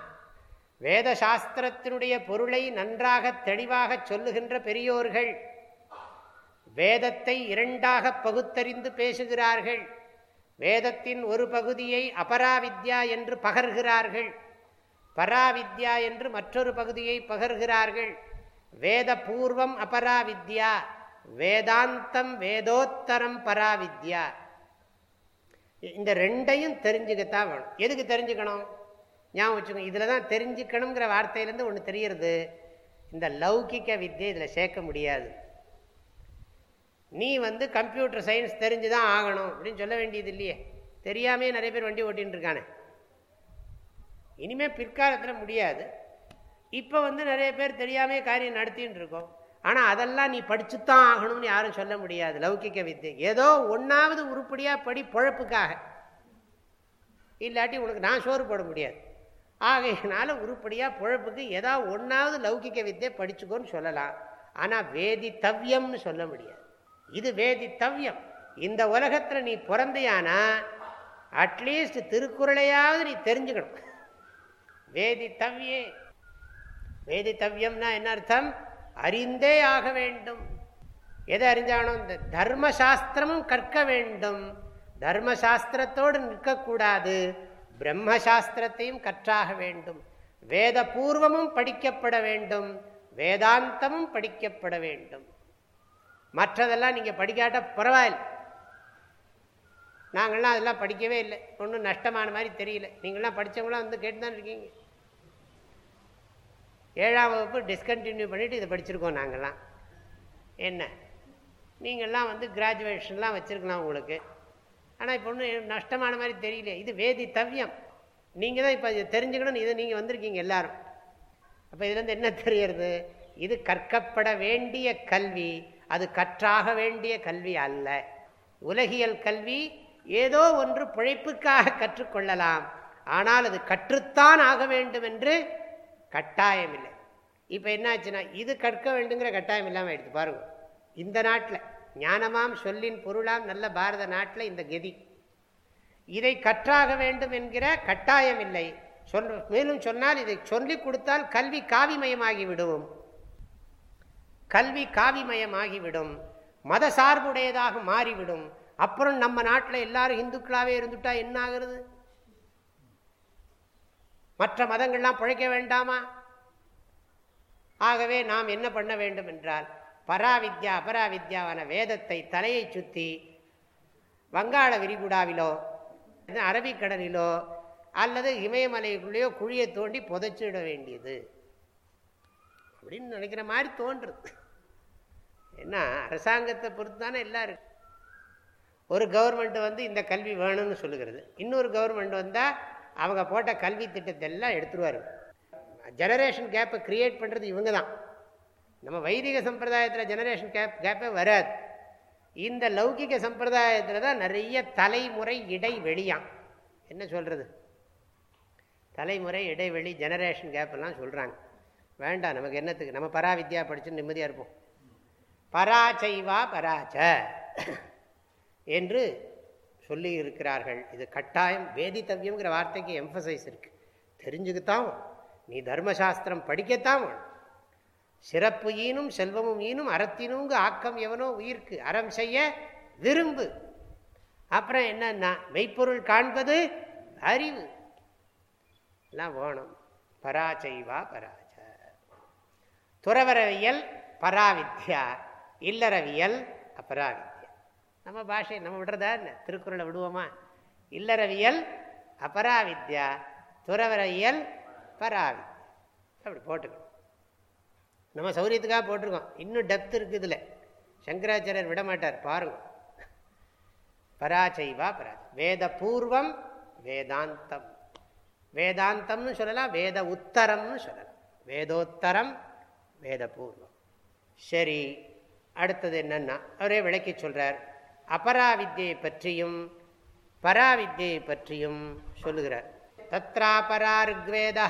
வேதசாஸ்திரத்தினுடைய பொருளை நன்றாக தெளிவாக சொல்லுகின்ற பெரியோர்கள் வேதத்தை இரண்டாக பகுத்தறிந்து பேசுகிறார்கள் வேதத்தின் ஒரு பகுதியை அபராவித்யா என்று பகர்கிறார்கள். பராவித்யா என்று மற்றொரு பகுதியை பகர்கிறார்கள். வேத பூர்வம் அபராவித்யா வேதாந்தம் வேதோத்தரம் பராவித்யா. இந்த ரெண்டையும் தெரிஞ்சுக்கத்தான் வேணும். எதுக்கு தெரிஞ்சுக்கணும்? ஞாபகம் வச்சுக்கோங்க இதில் தான் தெரிஞ்சுக்கணுங்கிற வார்த்தையிலேருந்து ஒன்று தெரியறது. இந்த லௌகிக்க வித்தியை இதில் சேர்க்க முடியாது. நீ வந்து கம்ப்யூட்டர் சயின்ஸ் தெரிஞ்சு தான் ஆகணும் அப்படின்னு சொல்ல வேண்டியது இல்லையே. தெரியாமே நிறைய பேர் வண்டி ஓட்டின்னு இருக்கானே. இனிமேல் பிற்காலத்தில் முடியாது. இப்போ வந்து நிறைய பேர் தெரியாமே காரியம் நடத்தின்னு இருக்கோம். ஆனால் அதெல்லாம் நீ படிச்சுத்தான் ஆகணும்னு யாரும் சொல்ல முடியாது. லௌகிக்க வித்தை. ஏதோ ஒன்றாவது உருப்படியாக படி பொழப்புக்காக. இல்லாட்டி உனக்கு நான் சோறு போட முடியாது. ஆகையினால உருப்படியாக பொழப்புக்கு ஏதாவது ஒன்றாவது லௌகிக்க வித்தியை படிச்சுக்கோன்னு சொல்லலாம். ஆனால் வேதி தவ்யம்னு சொல்ல முடியாது. இது வேதி தவ்யம் இந்த உலகத்தில் நீ பிறந்தையானா அட்லீஸ்ட் திருக்குறளையாவது நீ தெரிஞ்சுக்கணும். வேதித்தவ்யே. வேதித்தவ்யம்னா என்ன அர்த்தம்? அறிந்தே ஆக வேண்டும். எதை அறிஞ்சானோ? இந்த தர்மசாஸ்திரமும் கற்க வேண்டும். தர்மசாஸ்திரத்தோடு நிற்கக்கூடாது. பிரம்மசாஸ்திரத்தையும் கற்றாக வேண்டும். வேத பூர்வமும் படிக்கப்பட வேண்டும். வேதாந்தமும் படிக்கப்பட வேண்டும். மற்றதெல்லாம் நீங்கள் படிக்காட்ட பரவாயில்லை. நாங்கள்லாம் அதெல்லாம் படிக்கவே இல்லை. ஒன்றும் நஷ்டமான மாதிரி தெரியல. நீங்களாம் படித்தவங்களாம் வந்து கேட்டு தான் இருக்கீங்க. ஏழாம் வகுப்பு டிஸ்கண்டினியூ பண்ணிவிட்டு இதை படிச்சிருக்கோம் நாங்கள்லாம். என்ன? நீங்கள்லாம் வந்து கிராஜுவேஷன்லாம் வச்சுருக்கலாம் உங்களுக்கு. ஆனால் இப்போ ஒன்றும் நஷ்டமான மாதிரி தெரியல இது வேதி தவ்யம். நீங்கள் தான் இப்போ தெரிஞ்சுக்கணும்னு இதை நீங்கள் வந்திருக்கீங்க எல்லாரும். அப்போ இதுலேருந்து என்ன தெரியறது? இது கற்கப்பட வேண்டிய கல்வி. அது கற்றாக வேண்டிய கல்வி அல்ல. உலகியல் கல்வி ஏதோ ஒன்று பிழைப்புக்காக கற்றுக்கொள்ளலாம். ஆனால் அது கற்றுத்தான் ஆக வேண்டும் என்று கட்டாயம் இல்லை. இப்போ என்னாச்சுன்னா இது கற்க வேண்டுங்கிற கட்டாயம் இல்லாமல் எடுத்து பாருங்க இந்த நாட்டில் ஞானமாம் சொல்லின் பொருளாம் நல்ல பாரத நாட்டில் இந்த கதி. இதை கற்றாக வேண்டும் என்கிற கட்டாயம் இல்லை. சொல் மேலும் சொன்னால் இதை சொல்லி கொடுத்தால் கல்வி காவிமயமாகிவிடும். கல்வி காவிமயமாகிவிடும். மத சார்புடையதாக மாறிவிடும். அப்புறம் நம்ம நாட்டில் எல்லாரும் இந்துக்களாகவே இருந்துட்டா என்ன ஆகுறது மற்ற மதங்கள்லாம் பிழைக்க வேண்டாமா? ஆகவே நாம் என்ன பண்ண வேண்டும் என்றால் பராவித்யா அபராவித்யாவான வேதத்தை தலையை சுற்றி வங்காள விரிகுடாவிலோ அரபிக்கடலிலோ அல்லது இமயமலைக்குள்ளேயோ குழியை தோண்டி புதைச்சிட வேண்டியது. அப்படின்னு நினைக்கிற மாதிரி தோன்றுறது என்ன அரசாங்கத்தை பொறுத்து தானே எல்லாம் இருக்கு. ஒரு கவர்மெண்ட் வந்து இந்த கல்வி வேணும்னு சொல்லுகிறது. இன்னொரு கவர்மெண்ட் வந்தால் அவங்க போட்ட கல்வி திட்டத்தை எல்லாம் எடுத்துருவாரு. ஜெனரேஷன் கேப்பை க்ரியேட் பண்ணுறது இவங்க தான் நம்ம வைதிக சம்பிரதாயத்தில் ஜெனரேஷன் கேப் கேப்பே வராது. இந்த லௌகிக சம்பிரதாயத்தில் தான் நிறைய தலைமுறை இடைவெளியாம். என்ன சொல்கிறது தலைமுறை இடைவெளி ஜெனரேஷன் கேப்பெல்லாம் சொல்கிறாங்க வேண்டாம் நமக்கு என்னத்துக்கு? நம்ம பராவித்யா படித்து நிம்மதியாக இருப்போம். பராச்சைவா பராச்ச. என்று சொல்லி இருக்கிறார்கள் இது கட்டாயம். வேதித்தவியம்ங்கிற வார்த்தைக்கு எம்பசைஸ் இருக்கு. தெரிஞ்சுக்கத்தான் நீ தர்மசாஸ்திரம் படிக்கத்தான் சிறப்பு ஈனும் செல்வமும் ஈனும் அறத்தினுங்க ஆக்கம் எவனோ உயிர்க்கு. அறம் செய்ய விரும்பு. அப்புறம் என்னன்னா மெய்ப்பொருள் காண்பது அறிவு. எல்லாம் வேணும். பராச்சைவா பராச்ச. துறவரவியல் பராவித்யா. இல்லறவியல் அபராவித்யா. நம்ம பாஷை நம்ம விடுறதா என்ன? திருக்குறளை விடுவோமா? இல்லறவியல் அபராவித்யா துறவரவியல் பராவித்யா. அப்படி போட்டுக்கணும். நம்ம சௌரியத்துக்காக போட்டிருக்கோம். இன்னும் டெப்த் இருக்குது இதில். சங்கராச்சாரியர் விடமாட்டார் பாருங்க. பராச்சைவா பரா வேத பூர்வம் வேதாந்தம். வேதாந்தம்னு சொல்லலாம் வேத உத்தரம்னு சொல்லலாம். வேதோத்தரம் வேத பூர்வம் சரி அடுத்தது என்னன்னா அவரே விளக்கி சொல்கிறார் அபராவித்யை பற்றியும் பராவித்யை பற்றியும் சொல்லுகிறார் தத்ராபரா ருக்வேதா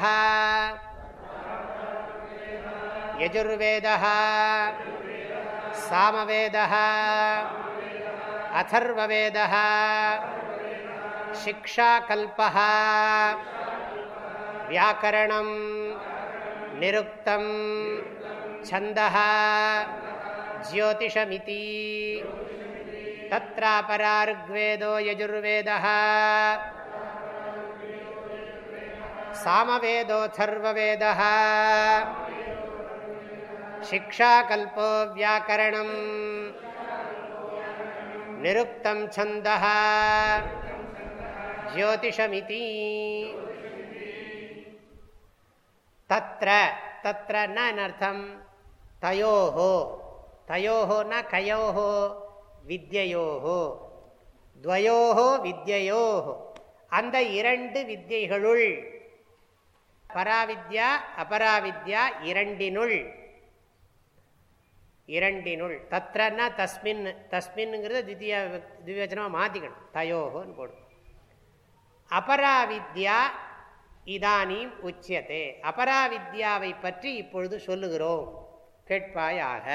यजुर्वेदः सामवेदः अथर्ववेदः शिक्षाकल्पः व्याकरणं निरुक्तं छन्दः ज्योतिषमिति तत्रापरार्ग्वेदो यजुर्वेदः सामवेदोऽथर्ववेदः शिक्षाकल्पो व्याकरणम् निरुक्तं छन्दः ज्योतिषमिति तत्र तत्र न अनर्थं तयोः तयोः न कयोः வித்யோகோ துவயோகோ வித்யோகோ அந்த இரண்டு வித்யைகளுள் பராவித்யா அபராவித்யா இரண்டினுள். இரண்டினுள். தத்ரன்னா தஸ்மின் தஸ்மின்ங்கிறத திவ்ய திவ்யவச்சனமாக மாற்றிக்கணும் தயோகோன்னு போடும் அபராவித்யா இதானீம் உச்சியத்தே அபராவித்யாவை பற்றி இப்பொழுது சொல்லுகிறோம். கேட்பாயாக.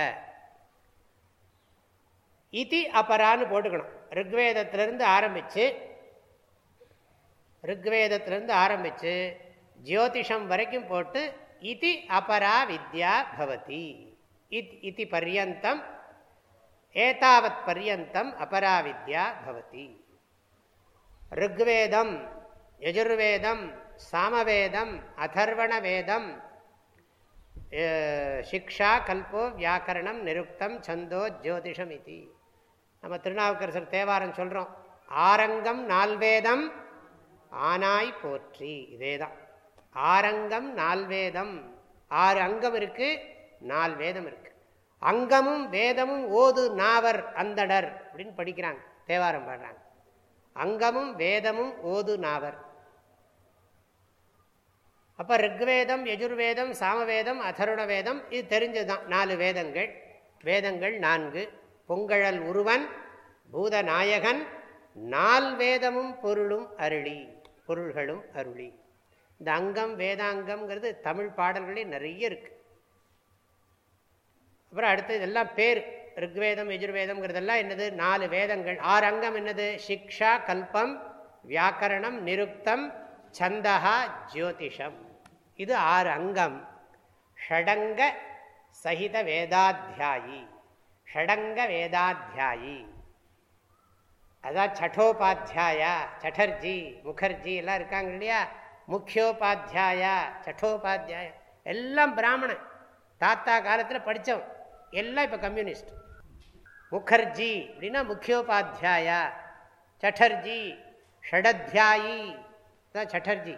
இதி அபரான்னு போட்டுக்கணும். ரிக்வேதத்திலிருந்து ஆரம்பித்து ரிக்வேதத்திலிருந்து ஆரம்பித்து ஜோதிஷம் வரைக்கும் போட்டு இதி அபரா வித்யா பவதி. இதி பர்யந்தம் ஏதாவத் பர்யந்தம் அபரா வித்யா பவதி. ருக்வேதம் யஜுர்வேதம் சாமவேதம் அதர்வண வேதம் சிக்ஷா கல்போ வியாக்கரணம் நிருக்தம் சந்தோ ஜோதிஷம் இது. நம்ம திருநாவுக்கரசர் தேவாரம் சொல்கிறோம் ஆரங்கம் நால்வேதம் ஆனாய் போற்றி. இதே தான் ஆரங்கம் நால்வேதம். ஆறு அங்கம் இருக்கு நால் வேதம் இருக்கு. அங்கமும் வேதமும் ஓது நாவர் அந்தடர் அப்படின்னு படிக்கிறாங்க தேவாரம் பாடுறாங்க. அங்கமும் வேதமும் ஓது நாவர். அப்போ ரிக்வேதம் யஜுர்வேதம் சாமவேதம் அதருண வேதம் இது தெரிஞ்சதுதான். நாலு வேதங்கள். வேதங்கள் நான்கு. பொங்கழல் உருவன் பூதநாயகன் நால் வேதமும் பொருளும் அருளி பொருள்களும் அருளி. இந்த அங்கம் வேதாங்கம்ங்கிறது தமிழ் பாடல்களே நிறைய இருக்குது அப்புறம் அடுத்து இதெல்லாம் பேர் ரிக்வேதம் எஜுர்வேதம்ங்கிறதெல்லாம் என்னது? நாலு வேதங்கள். ஆறு அங்கம் என்னது? சிக்ஷா கல்பம் வியாக்கரணம் நிருக்தம் சந்தகா ஜோதிஷம். இது ஆறு அங்கம். ஷடங்க சகித வேதாத்தியாயி ஷடங்க வேதாத்தியாயி அதான் சட்டோபாத்தியாயா சட்டர்ஜி முகர்ஜி எல்லாம் இருக்காங்க இல்லையா? முக்கியோபாத்தியாயா சட்டோபாத்தியாயா எல்லாம் பிராமணன். தாத்தா காலத்தில் படித்தவன் எல்லாம் இப்போ கம்யூனிஸ்ட். முகர்ஜி அப்படின்னா முக்கியோபாத்தியாயா சட்டர்ஜி ஷடத்தியாயி தான் சட்டர்ஜி.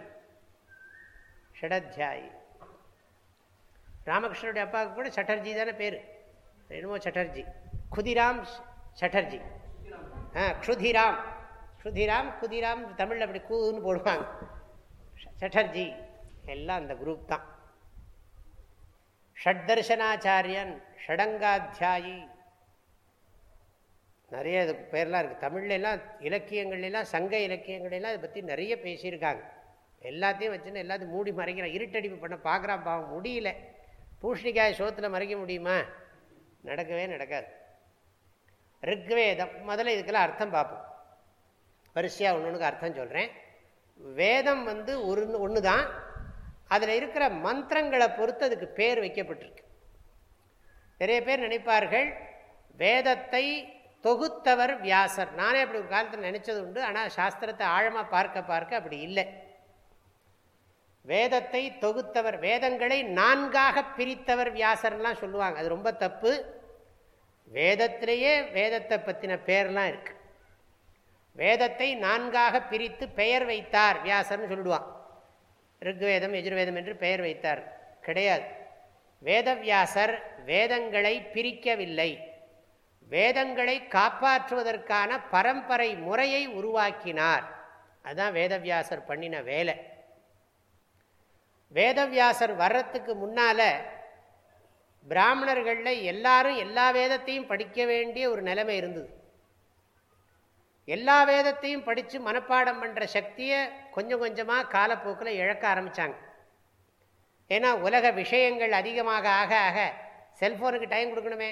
ஷடத்தியாயி ராமகிருஷ்ணனுடைய அப்பாவுக்கு கூட சட்டர்ஜி தானே பேர். என்னமோ சட்டர்ஜி. குதிராம் சட்டர்ஜி. ஆ க்ஷுதிராம். க்ஷுதிராம் குதிராம் தமிழில் அப்படி கூன்னு போடுவாங்க. சட்டர்ஜி. எல்லாம் அந்த குரூப் தான். ஷட்தர்ஷனாச்சாரியன் ஷடங்காத்தியாயி நிறைய இது பேர்லாம் இருக்குது தமிழ்லாம் இலக்கியங்கள்லாம் சங்க இலக்கியங்கள்லாம் இதை பற்றி நிறைய பேசியிருக்காங்க. எல்லாத்தையும் வச்சுன்னு எல்லாத்தையும் மூடி மறைக்கிறான். இருட்டடிப்பு பண்ண பார்க்குறான் பாவம். முடியல. பூஷணிக்காய் சோத்தில் மறைக்க முடியுமா? நடக்கவே நடக்காது. ரிக்வேதம் முதல்ல இதுக்கெல்லாம் அர்த்தம் பார்ப்போம். வரிசையாக ஒன்று ஒன்றுக்கு அர்த்தம் சொல்கிறேன் வேதம் வந்து ஒரு ஒன்று தான் அதில் இருக்கிற மந்திரங்களை பொறுத்து அதுக்கு பேர் வைக்கப்பட்டிருக்கு. நிறைய பேர் நினைப்பார்கள் வேதத்தை தொகுத்தவர் வியாசர். நானே அப்படி ஒரு காலத்தில் நினச்சது உண்டு ஆனால் சாஸ்திரத்தை ஆழமாக பார்க்க பார்க்க அப்படி இல்லை. வேதத்தை தொகுத்தவர் வேதங்களை நான்காக பிரித்தவர் வியாசர்லாம் சொல்லுவாங்க. அது ரொம்ப தப்பு. வேதத்திலேயே வேதத்தை பற்றின பேர்லாம் இருக்கு. வேதத்தை நான்காக பிரித்து பெயர் வைத்தார் வியாசர்னு சொல்லுவான். ரிக்வேதம் எஜுர்வேதம் என்று பெயர் வைத்தார். கிடையாது. வேதவியாசர் வேதங்களை பிரிக்கவில்லை. வேதங்களை காப்பாற்றுவதற்கான பரம்பரை முறையை உருவாக்கினார். அதுதான் வேதவியாசர் பண்ணின வேலை. வேதவியாசர் வர்றதுக்கு முன்னால பிராமணர்களில் எல்லாரும் எல்லா வேதத்தையும் படிக்க வேண்டிய ஒரு நிலைமை இருந்தது. எல்லா வேதத்தையும் படித்து மனப்பாடம் பண்ணுற சக்தியை கொஞ்சம் கொஞ்சமாக காலப்போக்கில் இழக்க ஆரம்பித்தாங்க ஏன்னா உலக விஷயங்கள் அதிகமாக ஆக ஆக செல்ஃபோனுக்கு டைம் கொடுக்கணுமே.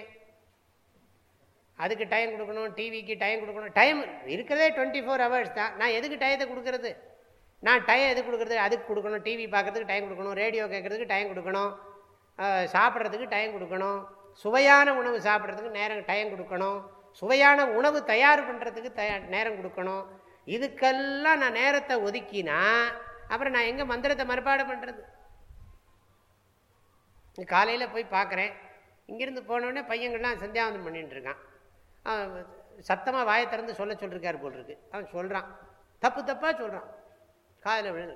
அதுக்கு டைம் கொடுக்கணும் டிவிக்கு டைம் கொடுக்கணும். டைம் இருக்கிறதே டுவெண்ட்டி ஃபோர் ஹவர்ஸ் தான். நான் எதுக்கு டயத்தை கொடுக்கறது? நான் டைம் எது கொடுக்குறது? அதுக்கு கொடுக்கணும். டிவி பார்க்குறதுக்கு டைம் கொடுக்கணும். ரேடியோ கேட்குறதுக்கு டைம் கொடுக்கணும். சாப்பிட்றதுக்கு டைம் கொடுக்கணும். சுவையான உணவு சாப்பிட்றதுக்கு நேரம் டைம் கொடுக்கணும். சுவையான உணவு தயார் பண்ணுறதுக்கு தயா நேரம் கொடுக்கணும். இதுக்கெல்லாம் நான் நேரத்தை ஒதுக்கினா அப்புறம் நான் எங்கே மந்திரத்தை மறுபாடு பண்ணுறது காலையில் போய் பார்க்குறேன். இங்கேருந்து போனோடனே பையங்கள்லாம் சந்தியாவந்தம் பண்ணிட்டு இருக்கான். சத்தமாக வாயை திறந்து சொல்ல சொல்லிருக்காரு போல் இருக்கு. அவன் சொல்கிறான் தப்பு தப்பாக சொல்கிறான் காதில் விழுது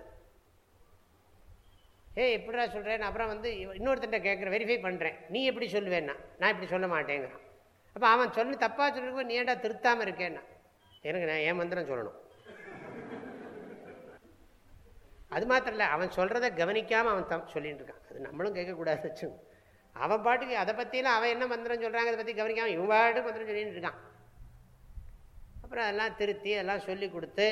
ஏ எப்படிடா சொல்கிறேன் அப்புறம் வந்து இன்னொருத்தட்ட கேட்குறேன் வெரிஃபை பண்ணுறேன் நீ எப்படி சொல்லுவேன்னா? நான் இப்படி சொல்ல மாட்டேங்கிறான். அப்போ அவன் சொல்லி தப்பாக சொல்லிருக்கோம் நீ ஏன்டா திருத்தாமல் இருக்கேன்னா? எனக்கு நான் ஏன் மந்திரம் சொல்லணும். அது மாத்திரம் இல்லை அவன் சொல்கிறத கவனிக்காமல் அவன் த சொல்லிட்டு இருக்கான். அது நம்மளும் கேட்கக்கூடாது வச்சு அவன் பாட்டுக்கு அதை பற்றிலாம் அவன் என்ன மந்திரம் சொல்கிறாங்க அதை பற்றி கவனிக்காமல் இவன் பாட்டுக்கு மந்திரம் சொல்லிட்டு இருக்கான். அப்புறம் அதெல்லாம் திருத்தி அதெல்லாம் சொல்லி கொடுத்து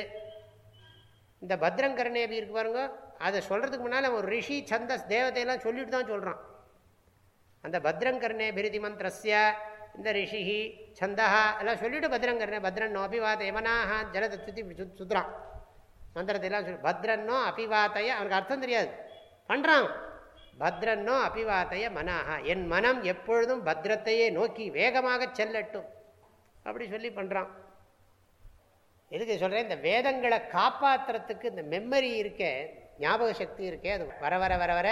இந்த பத்ரங்கரணேபி இருக்கு பாருங்க? அதை சொல்கிறதுக்கு முன்னால் ஒரு ரிஷி சந்தஸ் தேவதையெல்லாம் சொல்லிட்டு தான் சொல்கிறான் அந்த பத்ரங்கர்ணே பிரிதி மந்திரஸ்ய இந்த ரிஷி சந்தா எல்லாம் சொல்லிட்டு பத்ரங்கர்ணே பத்ரன்னோ அபிவாத யமனாக ஜலத்தை சுற்றி சுத்துறான். மந்திரத்தை எல்லாம் சொல்லி பத்ரன்னோ அபிவாத்தைய அவனுக்கு அர்த்தம் தெரியாது. பண்ணுறான் பத்ரன்னோ அபிவாத்தைய மனாக என் மனம் எப்பொழுதும் பத்ரத்தையே நோக்கி வேகமாக செல்லட்டும். அப்படி சொல்லி பண்ணுறான் எதுக்கு சொல்கிறேன் இந்த வேதங்களை காப்பாற்றுறதுக்கு இந்த மெமரி இருக்கே ஞாபக சக்தி இருக்கே அது வர வர வர வர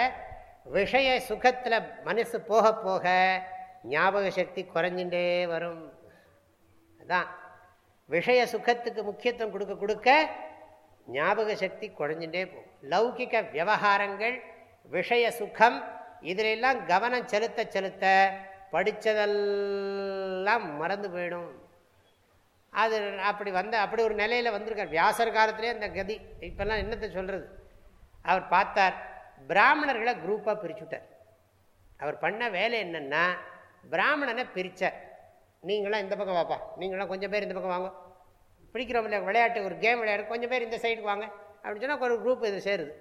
விஷய சுகத்தில் மனசு போக போக ஞாபக சக்தி குறைஞ்சுட்டே வரும். அதான். விஷய சுகத்துக்கு முக்கியத்துவம் கொடுக்க கொடுக்க ஞாபக சக்தி குறைஞ்சுட்டே போகும். லௌகிக விவகாரங்கள் விஷய சுகம் இதிலெல்லாம் கவனம் செலுத்த செலுத்த படித்ததெல்லாம் மறந்து போயிடும். அது அப்படி வந்த அப்படி ஒரு நிலையில் வந்திருக்கார். வியாசர் காலத்திலே அந்த கதி இப்போல்லாம் என்னத்தை சொல்கிறது அவர் பார்த்தார் பிராமணர்களை குரூப்பாக பிரிச்சுட்டார். அவர் பண்ண வேலை என்னென்னா பிராமணனை பிரித்தார் நீங்களாம் இந்த பக்கம் வாப்பா நீங்களாம் கொஞ்சம் பேர் இந்த பக்கம் வாங்க. பிடிக்கிறோம் இல்லை விளையாட்டு ஒரு கேம் விளையாடு கொஞ்சம் பேர் இந்த சைடுக்கு வாங்க. அப்படின்னு சொன்னால் ஒரு குரூப் இது சேருது.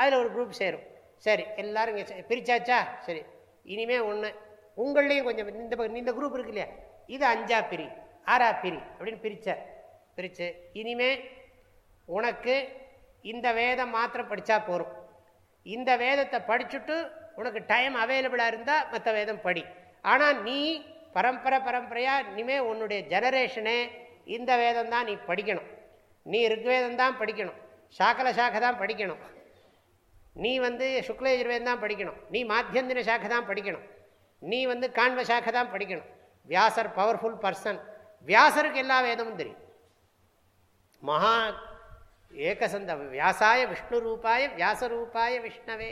அதில் ஒரு குரூப் சேரும். சரி எல்லோரும் இங்கே சரி இனிமேல் ஒன்று உங்கள்லேயும் கொஞ்சம் இந்த பக்கம் இந்த குரூப் இருக்கு இல்லையா? இது அஞ்சா பிரி. ஆறா பிரி அப்படின்னு பிரித்தார் பிரித்து இனிமே உனக்கு இந்த வேதம் மாத்திரம் படித்தா போகும் இந்த வேதத்தை படிச்சுட்டு உனக்கு டைம் அவைலபிளாக இருந்தால் மற்ற வேதம் படி. ஆனால் நீ பரம்பரை பரம்பரையாக இனிமேல் உன்னுடைய ஜெனரேஷனே இந்த வேதம் தான் நீ படிக்கணும். நீ ருக்வேதம் தான் படிக்கணும். சாக்கல சாக்கை தான் படிக்கணும். நீ வந்து சுக்லயஜுர்வேதம் தான் படிக்கணும். நீ மாத்தியந்தின சாக்கை தான் படிக்கணும். நீ வந்து காண்வ சாக்கை தான் படிக்கணும். வியாசர் பவர்ஃபுல் பர்சன் வியாசருக்கு எல்லா வேதமும் தெரியும். மகா ஏகசந்த வியாசாய விஷ்ணு ரூபாய வியாசரூபாய விஷ்ணவே.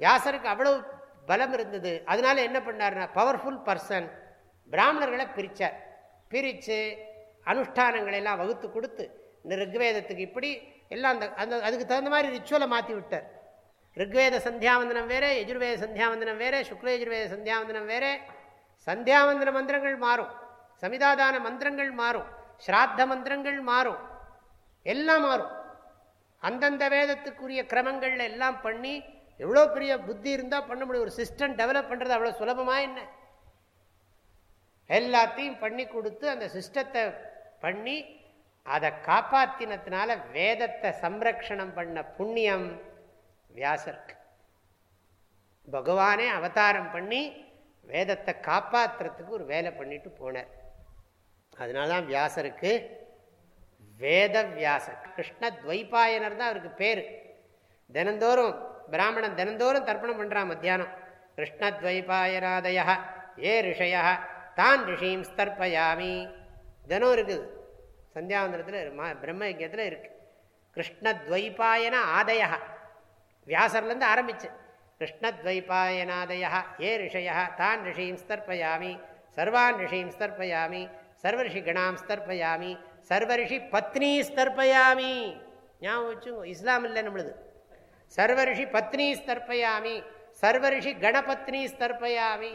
வியாசருக்கு அவ்வளவு பலம் இருந்தது. அதனால என்ன பண்ணார்னா பவர்ஃபுல் பர்சன் பிராமணர்களை பிரித்தார் பிரித்து அனுஷ்டானங்களை எல்லாம் வகுத்து கொடுத்து இந்த ரிக்வேதத்துக்கு இப்படி எல்லாம் அந்த அந்த அதுக்கு தகுந்த மாதிரி ரிச்சுவலை மாற்றி விட்டார். ரிக்வேத சந்தியாவந்தனம் வேறு எஜுர்வேத சந்தியாவந்தனம் வேறு சுக்ல எஜுர்வேத சந்தியாவந்தனம் வேறு சந்தியாவந்தன மந்திரங்கள் மாறும். சமிதாதான மந்திரங்கள் மாறும் ஸ்ராத்த மந்திரங்கள் மாறும் எல்லாம் மாறும். அந்தந்த வேதத்துக்குரிய கிரமங்கள்ல எல்லாம் பண்ணி எவ்வளோ பெரிய புத்தி இருந்தால் பண்ண முடியும்? ஒரு சிஸ்டம் டெவலப் பண்ணுறது அவ்வளோ சுலபமாக என்ன? எல்லாத்தையும் பண்ணி கொடுத்து அந்த சிஸ்டத்தை பண்ணி அதை காப்பாற்றினத்தினால வேதத்தை சம்ரக்ஷணம் பண்ண புண்ணியம் வியாசருக்கு. பகவானே அவதாரம் பண்ணி வேதத்தை காப்பாற்றுறதுக்கு ஒரு வேலை பண்ணிட்டு போனார். அதனால தான் வியாசருக்கு வேத வியாசர் கிருஷ்ண துவைபாயனர் தான் அவருக்கு பேர். தினந்தோறும் பிராமணன் தினந்தோறும் தர்ப்பணம் பண்ணுறான் மத்தியானம். கிருஷ்ணத்வைபாயராதய ஏ ரிஷய தான் ரிஷியும் ஸ்தர்ப்பயாமி. தினம் இருக்குது. சந்தியாவந்தனத்தில் பிரம்ம இருக்குது இருக்கு. கிருஷ்ணத்வைபாயன ஆதய வியாசர்லேருந்து ஆரம்பிச்சு. கிருஷ்ணத்வைபாயனாதய ஏ ரிஷய தான் ரிஷியும் ஸ்தர்ப்பயாமி சர்வான் ரிஷியும் ஸ்தர்ப்பயாமி சர்வரிஷி கணாம் ஸ்தர்பயாமி சர்வரிஷி பத்னி ஸ்தர்பயாமி ஞாபகம் வச்சுங்க இஸ்லாம் இல்லை நம்மளுது. சர்வரிஷி பத்னி ஸ்தர்பயாமி சர்வரிஷி கணபத்னி ஸ்தர்பயாமி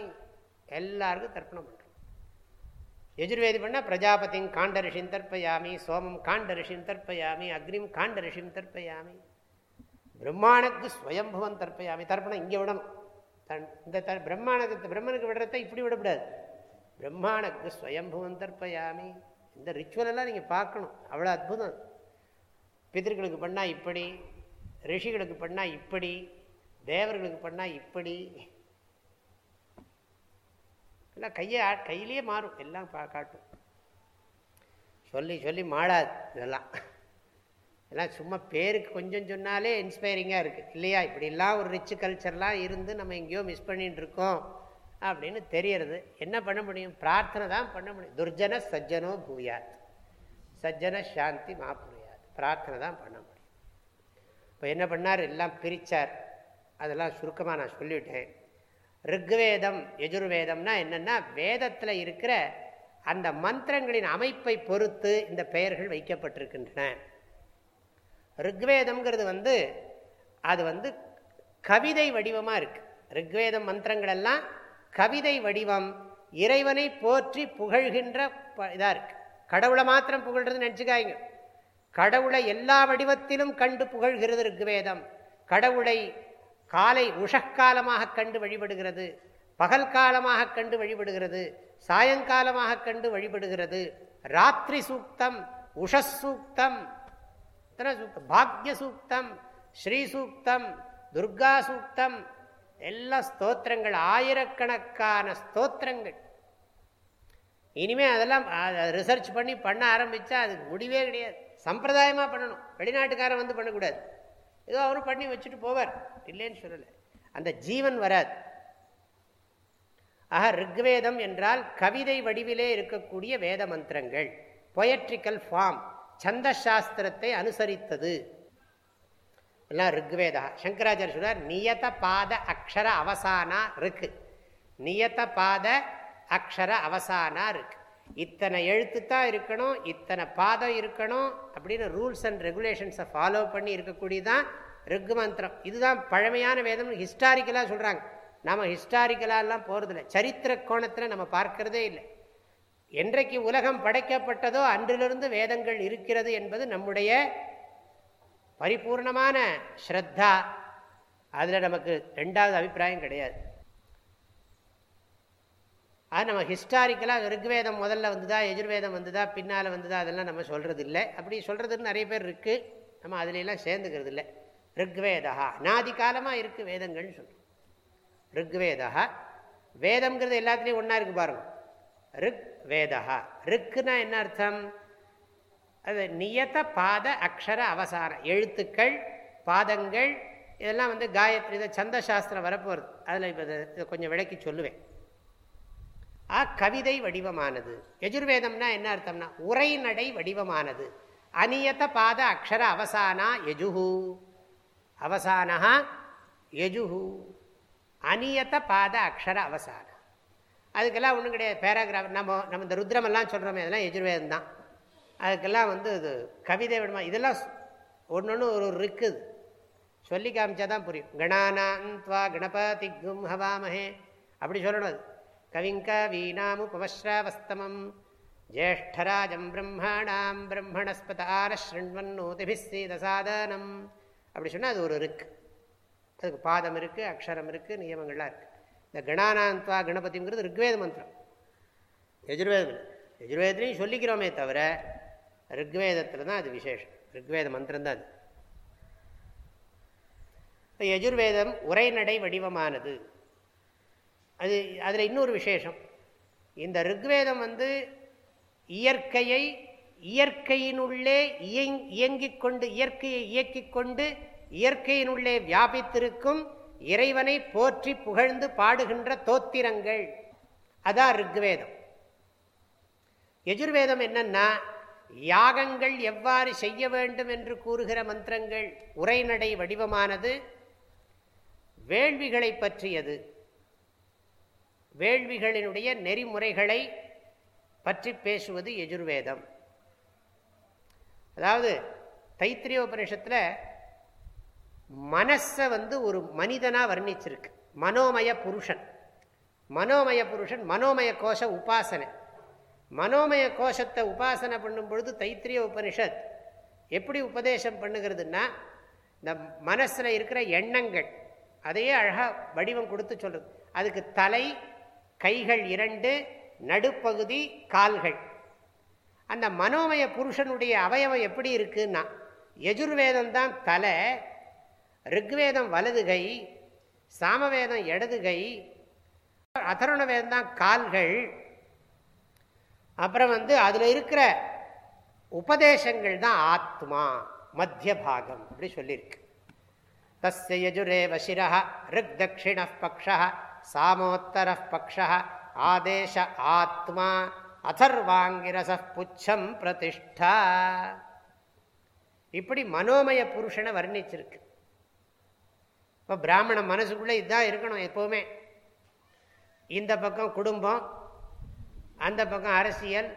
எல்லாருக்கும் தர்ப்பணம் பண்ணுறோம் யஜுர்வேதி பண்ணால் பிரஜாபதிங் காண்ட ரிஷின் தர்ப்பயாமி சோமம் காண்ட ரிஷின் தர்ப்பயாமி அக்னிம் காண்ட ரிஷின் தர்ப்பயாமி. பிரம்மாணக்கு ஸ்வயம்புவன் தர்ப்பயாமி. தர்ப்பணம் இங்கே விடணும். இந்த பிரம்மாணத்தை பிரம்மனுக்கு விடுறத இப்படி விடக்கூடாது. பிரம்மாணக்கு ஸ்வயம்புவன் தர்ப்பயாமி இந்த ரிச்சுவலெல்லாம் நீங்கள் பார்க்கணும். அவ்வளோ அற்புதம். பிதர்களுக்கு பண்ணால் இப்படி ரிஷிகளுக்கு பண்ணால் இப்படி தேவர்களுக்கு பண்ணால் இப்படி. எல்லாம் கையை கையிலேயே மாறும். எல்லாம் பா காட்டும். சொல்லி சொல்லி மாடாது இதெல்லாம். எல்லாம் சும்மா பேருக்கு கொஞ்சம் சொன்னாலே இன்ஸ்பைரிங்காக இருக்குது இல்லையா? இப்படிலாம் ஒரு ரிச்சு கல்ச்சர்லாம் இருந்து நம்ம எங்கேயோ மிஸ் பண்ணிகிட்டு இருக்கோம். அப்படின்னு தெரியறது. என்ன பண்ண முடியும்? பிரார்த்தனை தான் பண்ண முடியும். துர்ஜன சஜ்ஜனோ பூயாத். சஜ்ஜன சாந்தி மாப்புரியாது பிரார்த்தனை தான் பண்ண முடியும். இப்போ என்ன பண்ணார்? எல்லாம் பிரித்தார் அதெல்லாம் சுருக்கமாக நான் சொல்லிவிட்டேன். ரிக்வேதம் எஜுர்வேதம்னா என்னென்னா வேதத்தில் இருக்கிற அந்த மந்திரங்களின் அமைப்பை பொறுத்து இந்த பெயர்கள் வைக்கப்பட்டிருக்கின்றன. ரிக்வேதம்ங்கிறது வந்து அது வந்து கவிதை வடிவமாக இருக்குது ரிக்வேதம் மந்திரங்கள் எல்லாம் கவிதை வடிவம் இறைவனை போற்றி புகழ்கின்ற இதாக இருக்கு. கடவுளை மாத்திரம் புகழ்றது நினச்சிக்காய்ங்க கடவுளை எல்லா வடிவத்திலும் கண்டு புகழ்கிறது ருக்வேதம் கடவுளை காலை உஷக்காலமாக கண்டு வழிபடுகிறது. பகல் காலமாக கண்டு வழிபடுகிறது. சாயங்காலமாக கண்டு வழிபடுகிறது. ராத்திரி சூக்தம் உஷசூக்தம் பாக்ய சூக்தம் ஸ்ரீ சூக்தம் துர்கா சூக்தம் எல்லா ஸ்தோத்திரங்கள் ஆயிரக்கணக்கான ஸ்தோத்திரங்கள். இனிமேல் அதெல்லாம் ரிசர்ச் பண்ணி பண்ண ஆரம்பிச்சா அதுக்கு முடிவே கிடையாது. சம்பிரதாயமாக பண்ணணும். வெளிநாட்டுக்காரன் வந்து பண்ணக்கூடாது. ஏதோ அவரும் பண்ணி வச்சுட்டு போவார். இல்லைன்னு சொல்லலை. அந்த ஜீவன் வராது. ஆக ரிக்வேதம் என்றால் கவிதை வடிவிலே இருக்கக்கூடிய வேத மந்திரங்கள். பொயட்ரிக்கல் ஃபார்ம் சந்த சாஸ்திரத்தை அனுசரித்தது. எல்லாம் ருக்வேதா சங்கராச்சாரிய சொல்றார் நியத பாத அக்ஷர அவசானா இருக்கு நியத பாத அக்ஷர அவசானா இருக்கு இத்தனை எழுத்து தான் இருக்கணும் இத்தனை பாதம் இருக்கணும் அப்படின்னு ரூல்ஸ் அண்ட் ரெகுலேஷன்ஸை ஃபாலோ பண்ணி இருக்கக்கூடியதான் ரிக் மந்திரம். இதுதான் பழமையான வேதம் ஹிஸ்டாரிக்கலாக சொல்கிறாங்க நம்ம ஹிஸ்டாரிக்கலாலாம் போகிறதில்ல சரித்திர கோணத்தில் நம்ம பார்க்கறதே இல்லை. என்றைக்கு உலகம் படைக்கப்பட்டதோ அன்றிலிருந்து வேதங்கள் இருக்கிறது என்பது நம்முடைய பரிபூர்ணமான ஸ்ரத்தா. அதில் நமக்கு ரெண்டாவது அபிப்பிராயம் கிடையாது. அது நம்ம ஹிஸ்டாரிக்கலாக ரிக்வேதம் முதல்ல வந்துதா எஜுர்வேதம் வந்துதா பின்னால் வந்துதா அதெல்லாம் நம்ம சொல்கிறது இல்லை அப்படி சொல்கிறதுன்னு நிறைய பேர் இருக்குது நம்ம அதிலெல்லாம் சேர்ந்துக்கிறது இல்லை ரிக்வேதா அநாதி காலமாக இருக்குது வேதங்கள்னு சொல்கிறோம் ரிக்வேதா வேதம்ங்கிறது எல்லாத்துலேயும் ஒன்றா இருக்குது பாருங்க. ரிக் வேதா ரிக்குன்னா என்ன அர்த்தம்? அது நியத பாத அக்ஷர அவசாரம் எழுத்துக்கள் பாதங்கள் இதெல்லாம் வந்து காயத்ரி இதை சந்த சாஸ்திரம் வரப்போகிறது அதில் இப்போ இதை கொஞ்சம் விளக்கி சொல்லுவேன். ஆ கவிதை வடிவமானது. எஜுர்வேதம்னா என்ன அர்த்தம்னா உரைநடை வடிவமானது. அநியத பாத அக்ஷர அவசானா எஜுஹு அவசானா எஜுஹு அநியத பாத அக்ஷர அவசானம் அதுக்கெல்லாம் ஒன்றும் கிடையாது. பேராகிராஃப் நம்ம நம்ம இந்த ருத்ரமெல்லாம் சொல்கிறோமே அதெல்லாம் எஜுர்வேதம் தான் அதுக்கெல்லாம் வந்து இது கவிதை விடமா? இதெல்லாம் ஒன்று ஒன்று ஒரு இருக்குது. சொல்லி காமிச்சா தான் புரியும் கணானாந்த்வா கணபதி கும் ஹவாமஹே. அப்படி சொல்லணும் அது. கவிங்க வீணாமுபமஸ்ராவஸ்தமம் ஜேஷ்டராஜம் பிரம்மாணாம் பிரம்மணஸ்பதாரஸ்ருண்வன்னோதிபிஸ்ஸீதசாதனம் அப்படி சொன்னால் அது ஒரு இருக்கு. அதுக்கு பாதம் இருக்குது அக்ஷரம் இருக்குது நியமங்கள்லாம் இருக்குது இந்த கணானாந்த்வா கணபதிங்கிறது ருக்வேத மந்திரம். யஜுர்வேதம். எஜுர்வேதத்துலையும் சொல்லிக்கிறோமே தவிர ரிக்வேதத்தில் தான் அது விசேஷம். ரிக்வேத மந்திரம் தான் அது யஜுர்வேதம் உரைநடை வடிவமானது. அது அதில் இன்னொரு விசேஷம். இந்த ரிக்வேதம் வந்து இயற்கையை இயற்கையினுள்ளே இயங் இயங்கிக் கொண்டு இயற்கையை இயக்கிக் கொண்டு இயற்கையினுள்ளே வியாபித்திருக்கும் இறைவனை போற்றி புகழ்ந்து பாடுகின்ற தோத்திரங்கள். அதான் ரிக்வேதம். எஜுர்வேதம் என்னன்னா யாகங்கள் எவ்வாறு செய்ய வேண்டும் என்று கூறுகிற மந்திரங்கள் உரைநடை வடிவமானது. வேள்விகளை பற்றியது. வேள்விகளினுடைய நெறிமுறைகளை பற்றி பேசுவது எஜுர்வேதம் அதாவது தைத்திரிய உபநிஷத்தில் மனசை வந்து ஒரு மனிதனாக வர்ணிச்சிருக்கு. மனோமய புருஷன். மனோமய புருஷன் மனோமய கோஷ உபாசனை. மனோமய கோஷத்தை உபாசனை பண்ணும் பொழுது தைத்திரிய உபனிஷத் எப்படி உபதேசம் பண்ணுகிறதுனா இந்த மனசில் இருக்கிற எண்ணங்கள் அதையே அழகாக வடிவம் கொடுத்து சொல்கிறது அதுக்கு தலை கைகள் இரண்டு நடுப்பகுதி கால்கள். அந்த மனோமய புருஷனுடைய அவயவம் எப்படி இருக்குன்னா எஜுர்வேதம் தான் தலை ரிக்வேதம் வலதுகை சாமவேதம் இடதுகை அதருண வேதம் தான் கால்கள் அப்புறம் வந்து அதில் இருக்கிற உபதேசங்கள் தான் ஆத்மா மத்திய பாகம் அப்படி சொல்லியிருக்கு. தஸ்ய யஜுரே சிரः ரிக் தட்சிண பக்ஷ சாமோத்தர பக்ஷ ஆதேச ஆத்மா அதர்வாங்கிரச புச்சம் பிரதிஷ்டா. இப்படி மனோமய புருஷனை வர்ணிச்சிருக்கு. இப்போ பிராமண மனசுக்குள்ளே இதுதான் இருக்கணும் எப்போவுமே. இந்த பக்கம் குடும்பம் அந்த பக்கம் அரசியல்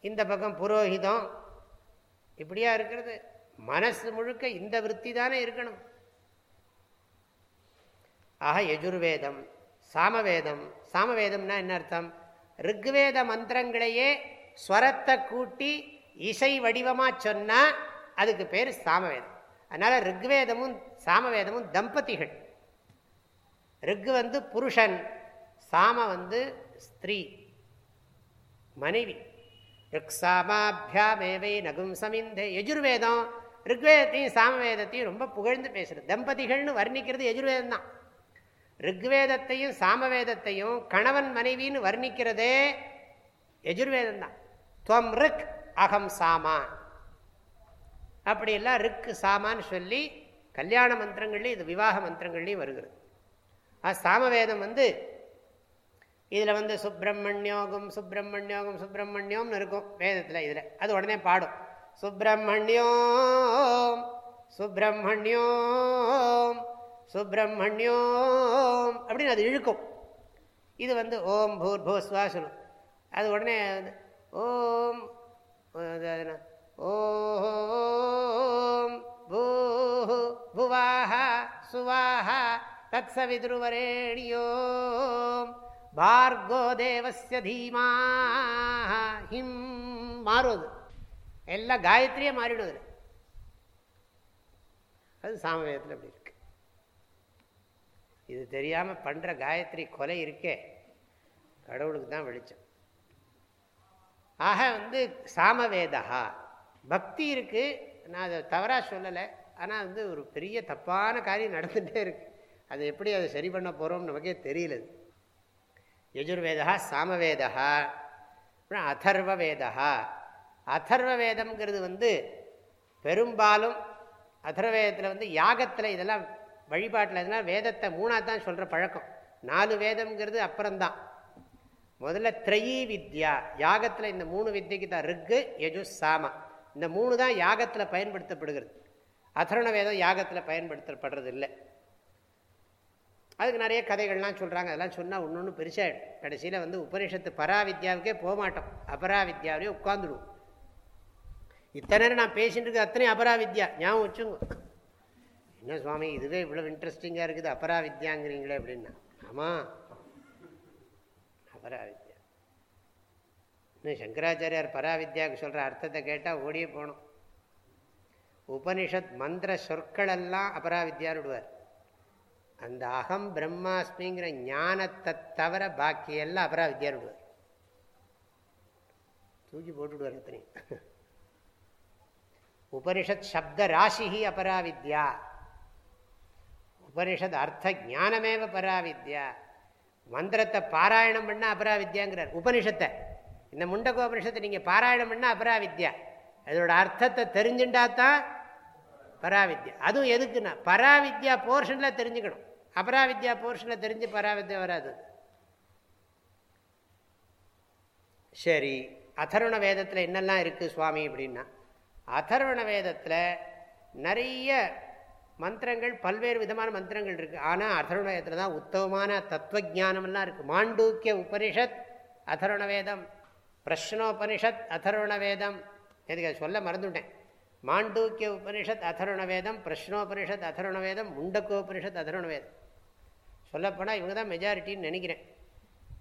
இந்த பக்கம் புரோஹிதம் இப்படியா இருக்கிறது. மனசு முழுக்க இந்த விற்பி தானே இருக்கணும். ஆக யஜுர்வேதம் சாமவேதம். சாமவேதம்னா என்ன அர்த்தம்? ரிக்வேத மந்திரங்களையே ஸ்வரத்தை கூட்டி இசை வடிவமாக சொன்னால் அதுக்கு பேர் சாமவேதம். அதனால் ரிக்வேதமும் சாமவேதமும் தம்பதிகள். ரிக் வந்து புருஷன் சாம வந்து ஸ்திரீ. மனைவி. ரிக்ஸாமாபியாமேவை நகும் சமிந்தே யஜுர்வேதம் ருக்வேதத்தையும் சாமவேதத்தையும் ரொம்ப புகழ்ந்து பேசுகிறது தம்பதிகள்னு வர்ணிக்கிறது யஜுர்வேதம் தான் ருக்வேதத்தையும் சாமவேதத்தையும் கணவன் மனைவின்னு வர்ணிக்கிறதே யஜுர்வேதம் தான் துவம் ரிக் அகம் சாமா அப்படியெல்லாம் ரிக் சாமான்னு சொல்லி கல்யாண மந்திரங்கள்லேயும் இது விவாக மந்திரங்கள்லையும் வருகிறது. சாமவேதம் வந்து இதில் வந்து சுப்பிரமணியோகம் சுப்பிரமணியோகம் சுப்பிரமணியம்னு இருக்கும் வேதத்தில் இதில். அது உடனே பாடும். சுப்பிரமணியோம் சுப்பிரமணியோம் சுப்பிரமணியோம் அப்படின்னு அது இழுக்கும். இது வந்து ஓம் பூர் பூஸ்வா சொல்லும். அது உடனே ஓம் ஓம் பூ புவாஹா சுவாஹா தத்சவிதுருவரேணியோம். பார்கோ தேவசிய தீமா ஹிம் மாறுவது. எல்லாம் காயத்ரியே மாறிடுவது. அது சாமவேதத்தில் அப்படி இருக்கு. இது தெரியாமல் பண்ணுற காயத்ரி கொலை இருக்கே. கடவுளுக்கு தான் வெளிச்சம். ஆக வந்து சாமவேதா பக்தி இருக்குது நான் அதை தவறாக சொல்லலை. ஆனால் வந்து ஒரு பெரிய தப்பான காரியம் நடந்துகிட்டே இருக்கு. அது எப்படி அதை சரி பண்ண போகிறோம்னு நமக்கே தெரியல. யஜுர்வேதா சாமவேதா அப்புறம் அதர்வ வேதா அதர்வ வேதம்ங்கிறது வந்து பெரும்பாலும் அதர்வேதத்தில் வந்து யாகத்தில் இதெல்லாம் வழிபாட்டில் இதெல்லாம் வேதத்தை மூணாக தான் சொல்கிற பழக்கம். நாலு வேதம்ங்கிறது அப்புறம்தான். முதல்ல த்ரயி வித்யா. யாகத்தில் இந்த மூணு வித்தியக்கு தான் ரிக்கு யஜு சாம. இந்த மூணு தான் யாகத்தில் பயன்படுத்தப்படுகிறது. அதர்ண வேதம் யாகத்தில் பயன்படுத்தப்படுறது இல்லை அதுக்கு நிறைய கதைகள்லாம் சொல்கிறாங்க அதெல்லாம் சொன்னால் ஒன்று ஒன்று பெருசாகிடும் கடைசியில் வந்து உபனிஷத்து பராவித்யாவுக்கே போகமாட்டோம் அபராவித்யாவிலே உட்காந்துடுவோம் இத்தனை நேரம் நான் பேசிட்டு இருக்குது அத்தனை அபராவித்யா. ஞாபகம் வச்சுங்க என்ன சுவாமி இதுவே இவ்வளோ இன்ட்ரெஸ்டிங்காக இருக்குது அபராவித்யாங்கிறீங்களே அப்படின்னா. ஆமாம் அபராவித்யா. இன்னும் சங்கராச்சாரியார் பராவித்யாவுக்கு சொல்கிற அர்த்தத்தை கேட்டால் ஓடியே போகணும். உபனிஷத் மந்திர சொற்களெல்லாம் அபராவித்யான்னு விடுவார். அந்த அகம் பிரம்மாஸ்மிங்கிற ஞானத்தை தவிர பாக்கி எல்லாம் அபரா வித்யான்னு தூக்கி போட்டுவிடுவார் அத்தனை உபனிஷத் சப்த ராசி அபராவித்யா. உபனிஷத் அர்த்த ஜானமேவ பராவித்யா. மந்திரத்தை பாராயணம் பண்ணால் அபராவித்யாங்கிறார். உபனிஷத்தை. இந்த முண்டகோ உபனிஷத்தை நீங்கள் பாராயணம் பண்ணால் அபராவித்யா. அதோட அர்த்தத்தை தெரிஞ்சுட்டா தான் பராவித்யா. அதுவும் எதுக்குன்னா பராவித்யா போர்ஷனில் தெரிஞ்சுக்கணும். அபராவித்யா போர்ஷனை தெரிஞ்சு பராவித்யா வராது. சரி அதர்வண வேதத்தில் என்னெல்லாம் இருக்குது சுவாமி அப்படின்னா அதர்வண வேதத்தில் நிறைய மந்திரங்கள் பல்வேறு விதமான மந்திரங்கள் இருக்குது ஆனால் அதர்வண வேதத்தில் தான் உத்தமமான தத்துவ தத்துவஜானம்லாம் இருக்குது மாண்டூக்கிய உபனிஷத் அதர்வண வேதம். பிரஷ்னோபனிஷத் அதர்வண வேதம். எதுக்கு சொல்ல மறந்துவிட்டேன் மாண்டூக்கிய உபனிஷத் அதர்வண வேதம். பிரஷ்னோபனிஷத் அதர்வண வேதம். முண்டக்கோபனிஷத் அதர்வண வேதம். சொல்லப்போனால் இவங்க தான் மெஜாரிட்டின்னு நினைக்கிறேன்.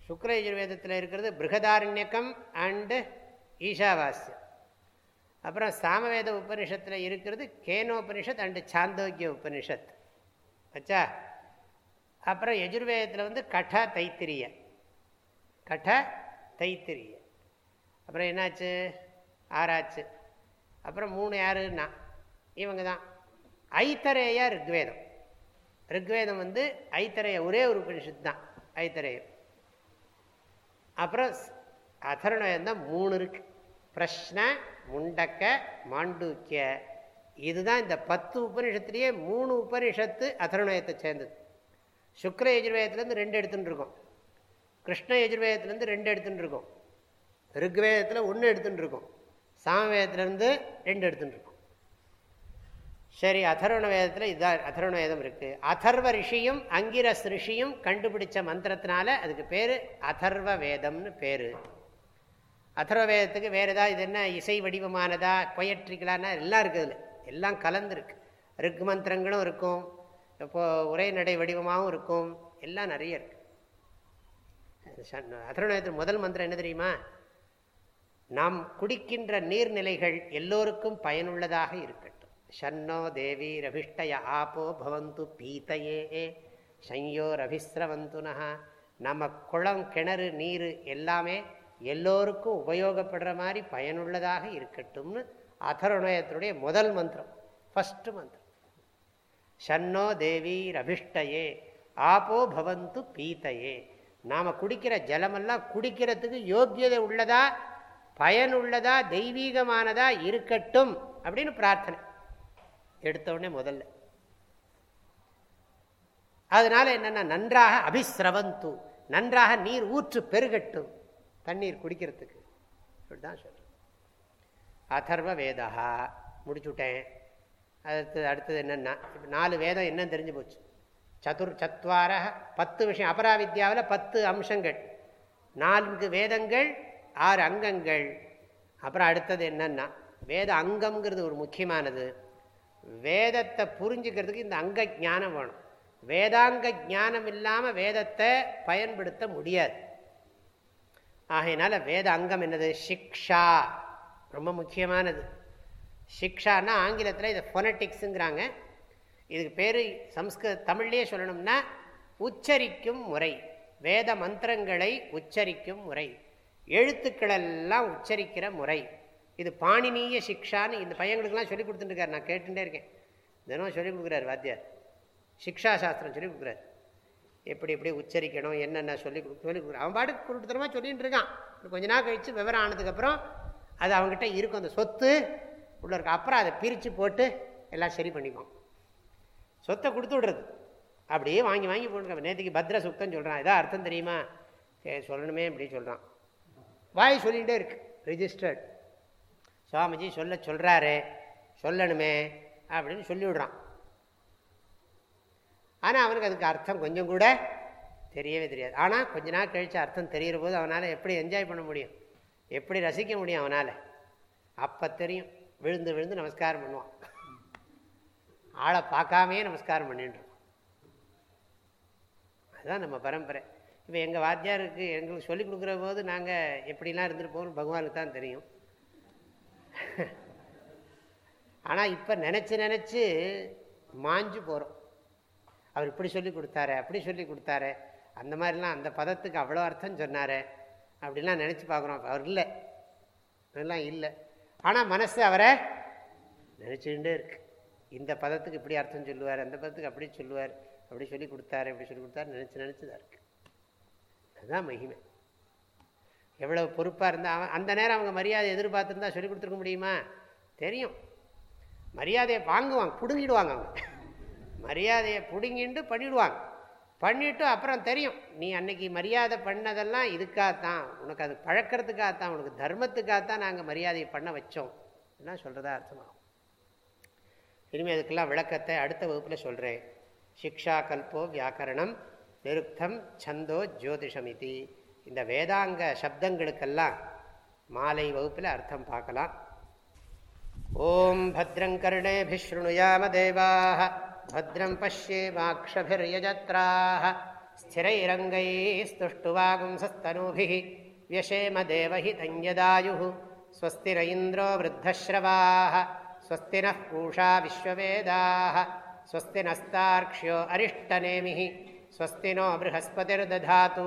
சுக்ர யஜுர்வேதத்தில் இருக்கிறது பிருகதாரண்யக்கம் அண்டு ஈஷாவாஸ்யம். அப்புறம் சாமவேத உபனிஷத்தில் இருக்கிறது கேனோபனிஷத் அண்டு சாந்தோக்கிய உபனிஷத். ஆச்சா அப்புறம் யஜுர்வேதத்தில் வந்து கட தைத்திரிய. கட தைத்திரிய. அப்புறம் என்னாச்சு? ஆறாச்சு அப்புறம் மூணு யாருன்னா? இவங்க தான் ஐத்தரேயா ருக்வேதம். ரிக்வேதம் வந்து ஐத்தரைய ஒரே ஒரு உபனிஷத்து தான் ஐத்தரையம். அப்புறம் அதர்ணயம் தான் மூணு இருக்கு. பிரஷ்ன முண்டக்க மாண்டூக்கிய. இதுதான் இந்த பத்து உபனிஷத்துலேயே மூணு உபனிஷத்து அதர்ணயத்தை சேர்ந்தது. சுக்ர யஜுர்வேதத்துலேருந்து ரெண்டு எடுத்துன்னு இருக்கோம். கிருஷ்ண யஜுர்வேதத்துலேருந்து ரெண்டு எடுத்துன்னு இருக்கோம். ரிக்வேதத்தில் ஒன்று எடுத்துன்னு இருக்கோம். சாமவேதத்துலேருந்து ரெண்டு எடுத்துன்னு இருக்கோம். சரி அதர்வண வேதத்தில் இதுதான் அதர்வண வேதம் இருக்குது அதர்வ ரிஷியும் அங்கிரஸ் ரிஷியும் கண்டுபிடிச்ச மந்திரத்தினால அதுக்கு பேர் அதர்வ வேதம்னு பேர். அதர்வ வேதத்துக்கு வேறு ஏதாவது இது என்ன இசை வடிவமானதா கொயற்றிக்கலான்னா எல்லாம் இருக்குது எல்லாம் கலந்துருக்கு. ரிக் மந்திரங்களும் இருக்கும். இப்போது உரைநடை வடிவமாகவும் இருக்கும். எல்லாம் நிறைய இருக்குது அதர்வண வேதத்தில் முதல் மந்திரம் என்ன தெரியுமா? நாம் குடிக்கின்ற நீர்நிலைகள் எல்லோருக்கும் பயனுள்ளதாக இருக்கட்டும் ஷன்னோ தேவி ரபிஷ்டய ஆப்போ பவந்து பீத்தையே சையோ ரபிஸ்ரவந்துனா நம்ம குளம் கிணறு நீர் எல்லாமே எல்லோருக்கும் உபயோகப்படுற மாதிரி பயனுள்ளதாக இருக்கட்டும்னு அதருணயத்தினுடைய முதல் மந்திரம் ஃபஸ்ட்டு மந்திரம். ஷன்னோ தேவி ரபிஷ்டையே ஆப்போ பவந்து பீத்தையே நாம் குடிக்கிற ஜலமெல்லாம் குடிக்கிறதுக்கு யோக்கியதை உள்ளதா பயனுள்ளதா தெய்வீகமானதா இருக்கட்டும் அப்படின்னு பிரார்த்தனை. எடுத்த உடனே முதல்ல. அதனால என்னன்னா நன்றாக அபிஸ்ரவந்து நன்றாக நீர் ஊற்று பெருகட்டும் தண்ணீர் குடிக்கிறதுக்கு. அப்படிதான் சொல்றேன் அதர்வ வேதா முடிச்சுட்டேன். அடுத்தது அடுத்தது என்னென்னா நாலு வேதம் என்னன்னு தெரிஞ்சு போச்சு. சதுர் சத்வார பத்து விஷயம். அபராவித்யாவில் பத்து அம்சங்கள். நான்கு வேதங்கள் ஆறு அங்கங்கள். அப்புறம் அடுத்தது என்னன்னா வேத அங்கம்ங்கிறது ஒரு முக்கியமானது. வேதத்தை புரிஞ்சுக்கிறதுக்கு இந்த அங்க ஜானம் வேணும். வேதாங்க ஜானம் இல்லாமல் வேதத்தை பயன்படுத்த முடியாது. ஆகையினால வேத அங்கம் என்னது? சிக்ஷா. ரொம்ப முக்கியமானது. சிக்ஷான்னா ஆங்கிலத்தில் இதை ஃபொனட்டிக்ஸுங்கிறாங்க இதுக்கு பேர் சம்ஸ்கிருத தமிழ்லேயே சொல்லணும்னா உச்சரிக்கும் முறை. வேத மந்திரங்களை உச்சரிக்கும் முறை. எழுத்துக்களெல்லாம் உச்சரிக்கிற முறை. இது பாணினீய சிக்ஷான்னு இந்த பையங்களுக்கெல்லாம் சொல்லி கொடுத்துட்டுருக்காரு. நான் கேட்டுட்டே இருக்கேன். தினம் சொல்லி கொடுக்குறாரு வாத்தியார். சிக்ஷா சாஸ்திரம் சொல்லிக் கொடுக்குறாரு. எப்படி எப்படி உச்சரிக்கணும் என்னென்ன சொல்லி கொடு சொல்லி கொடுக்குற அவன் பாட்டுக்கு கொடுத்துறமா சொல்லிகிட்டு இருக்கான். கொஞ்ச நாள் கழித்து விவரம் ஆனதுக்கப்புறம் அது அவங்ககிட்ட இருக்கும். அந்த சொத்து உள்ள இருக்கு அப்புறம் அதை பிரித்து போட்டு எல்லாம் சரி பண்ணிக்குவோம் சொத்தை கொடுத்து விடுறது. அப்படியே வாங்கி வாங்கி போட்டுருக்க நேற்றுக்கு பத்ர சுத்தம் சொல்கிறான் இதான் அர்த்தம் தெரியுமா? சொல்லணுமே அப்படின்னு சொல்கிறான் வாய் சொல்லிகிட்டே இருக்கு. ரிஜிஸ்டர்ட் சுவாமிஜி சொல்ல சொல்கிறாரு சொல்லணுமே அப்படின்னு சொல்லிவிடுறான். ஆனால் அவனுக்கு அதுக்கு அர்த்தம் கொஞ்சம் கூட தெரியவே தெரியாது. ஆனால் கொஞ்ச நாள் கழித்து அர்த்தம் தெரிகிற போது அவனால் எப்படி என்ஜாய் பண்ண முடியும்? எப்படி ரசிக்க முடியும் அவனால்? அப்போ தெரியும். விழுந்து விழுந்து நமஸ்காரம் பண்ணுவான். ஆளை பார்க்காமையே நமஸ்காரம் பண்ணிட்டு அதுதான் நம்ம பரம்பரை. இப்போ எங்கள் வாத்தியாருக்கு எங்களுக்கு சொல்லிக் கொடுக்குற போது நாங்கள் எப்படிலாம் இருந்துருப்போம் பகவானுக்கு தான் தெரியும். ஆனால் இப்போ நினச்சி நினச்சி மாஞ்சு போகிறோம் அவர் இப்படி சொல்லி கொடுத்தாரு அப்படி சொல்லி கொடுத்தாரு அந்த மாதிரிலாம் அந்த பதத்துக்கு அவ்வளோ அர்த்தம் சொன்னார் அப்படிலாம் நினச்சி பார்க்குறோம். அவர் இல்லை. அதெல்லாம் இல்லை. ஆனால் மனசு அவரை நினச்சிக்கிட்டே இருக்கு. இந்த பதத்துக்கு இப்படி அர்த்தம் சொல்லுவார் அந்த பதத்துக்கு அப்படி சொல்லுவார் அப்படி சொல்லி கொடுத்தாரு அப்படி சொல்லி கொடுத்தாரு நினச்சி நினச்சி தான் இருக்கு. அதுதான் மகிமை. எவ்வளவு பொறுப்பாக இருந்தால் அவன் அந்த நேரம் அவங்க மரியாதை எதிர்பார்த்துருந்தா சொல்லி கொடுத்துருக்க முடியுமா? தெரியும். மரியாதையை வாங்குவாங்க பிடுங்கிடுவாங்க அவங்க. மரியாதையை பிடுங்கிட்டு பண்ணிவிடுவாங்க பண்ணிவிட்டு அப்புறம் தெரியும் நீ அன்னைக்கு மரியாதை பண்ணதெல்லாம் இதுக்காகத்தான் உனக்கு அது பழக்கிறதுக்காகத்தான் உனக்கு தர்மத்துக்காகத்தான் நாங்கள் மரியாதையை பண்ண வச்சோம். எல்லாம் சொல்கிறதா அர்த்தமாகும்? இனிமேல் அதுக்கெல்லாம் விளக்கத்தை அடுத்த வகுப்பில் சொல்கிறேன் சிக்ஷா கல்போ வியாக்கரணம் நிருக்தம் சந்தோ ஜோதிஷம் இது இந்த வேதாங்க சப்தங்களுக்கெல்லாம் மாலை வகுப்பில் அர்த்தம் பார்க்கலாம் ஓம் பத்ரங்கர்ணேபிஸ்ருணுயாம தேவாக भद्रं पश्येमाक्षभिर्यजत्राः स्थिरैरङ्गैस्तुष्टुवागुंसस्तनूभिः व्यशेम देवहितं यदायुः स्वस्ति न इन्द्रो वृद्धश्रवाः स्वस्ति नः पूषा विश्ववेदाः स्वस्ति नस्तार्क्ष्यो अरिष्टनेमिः स्वस्ति नो बृहस्पतिर्दधातु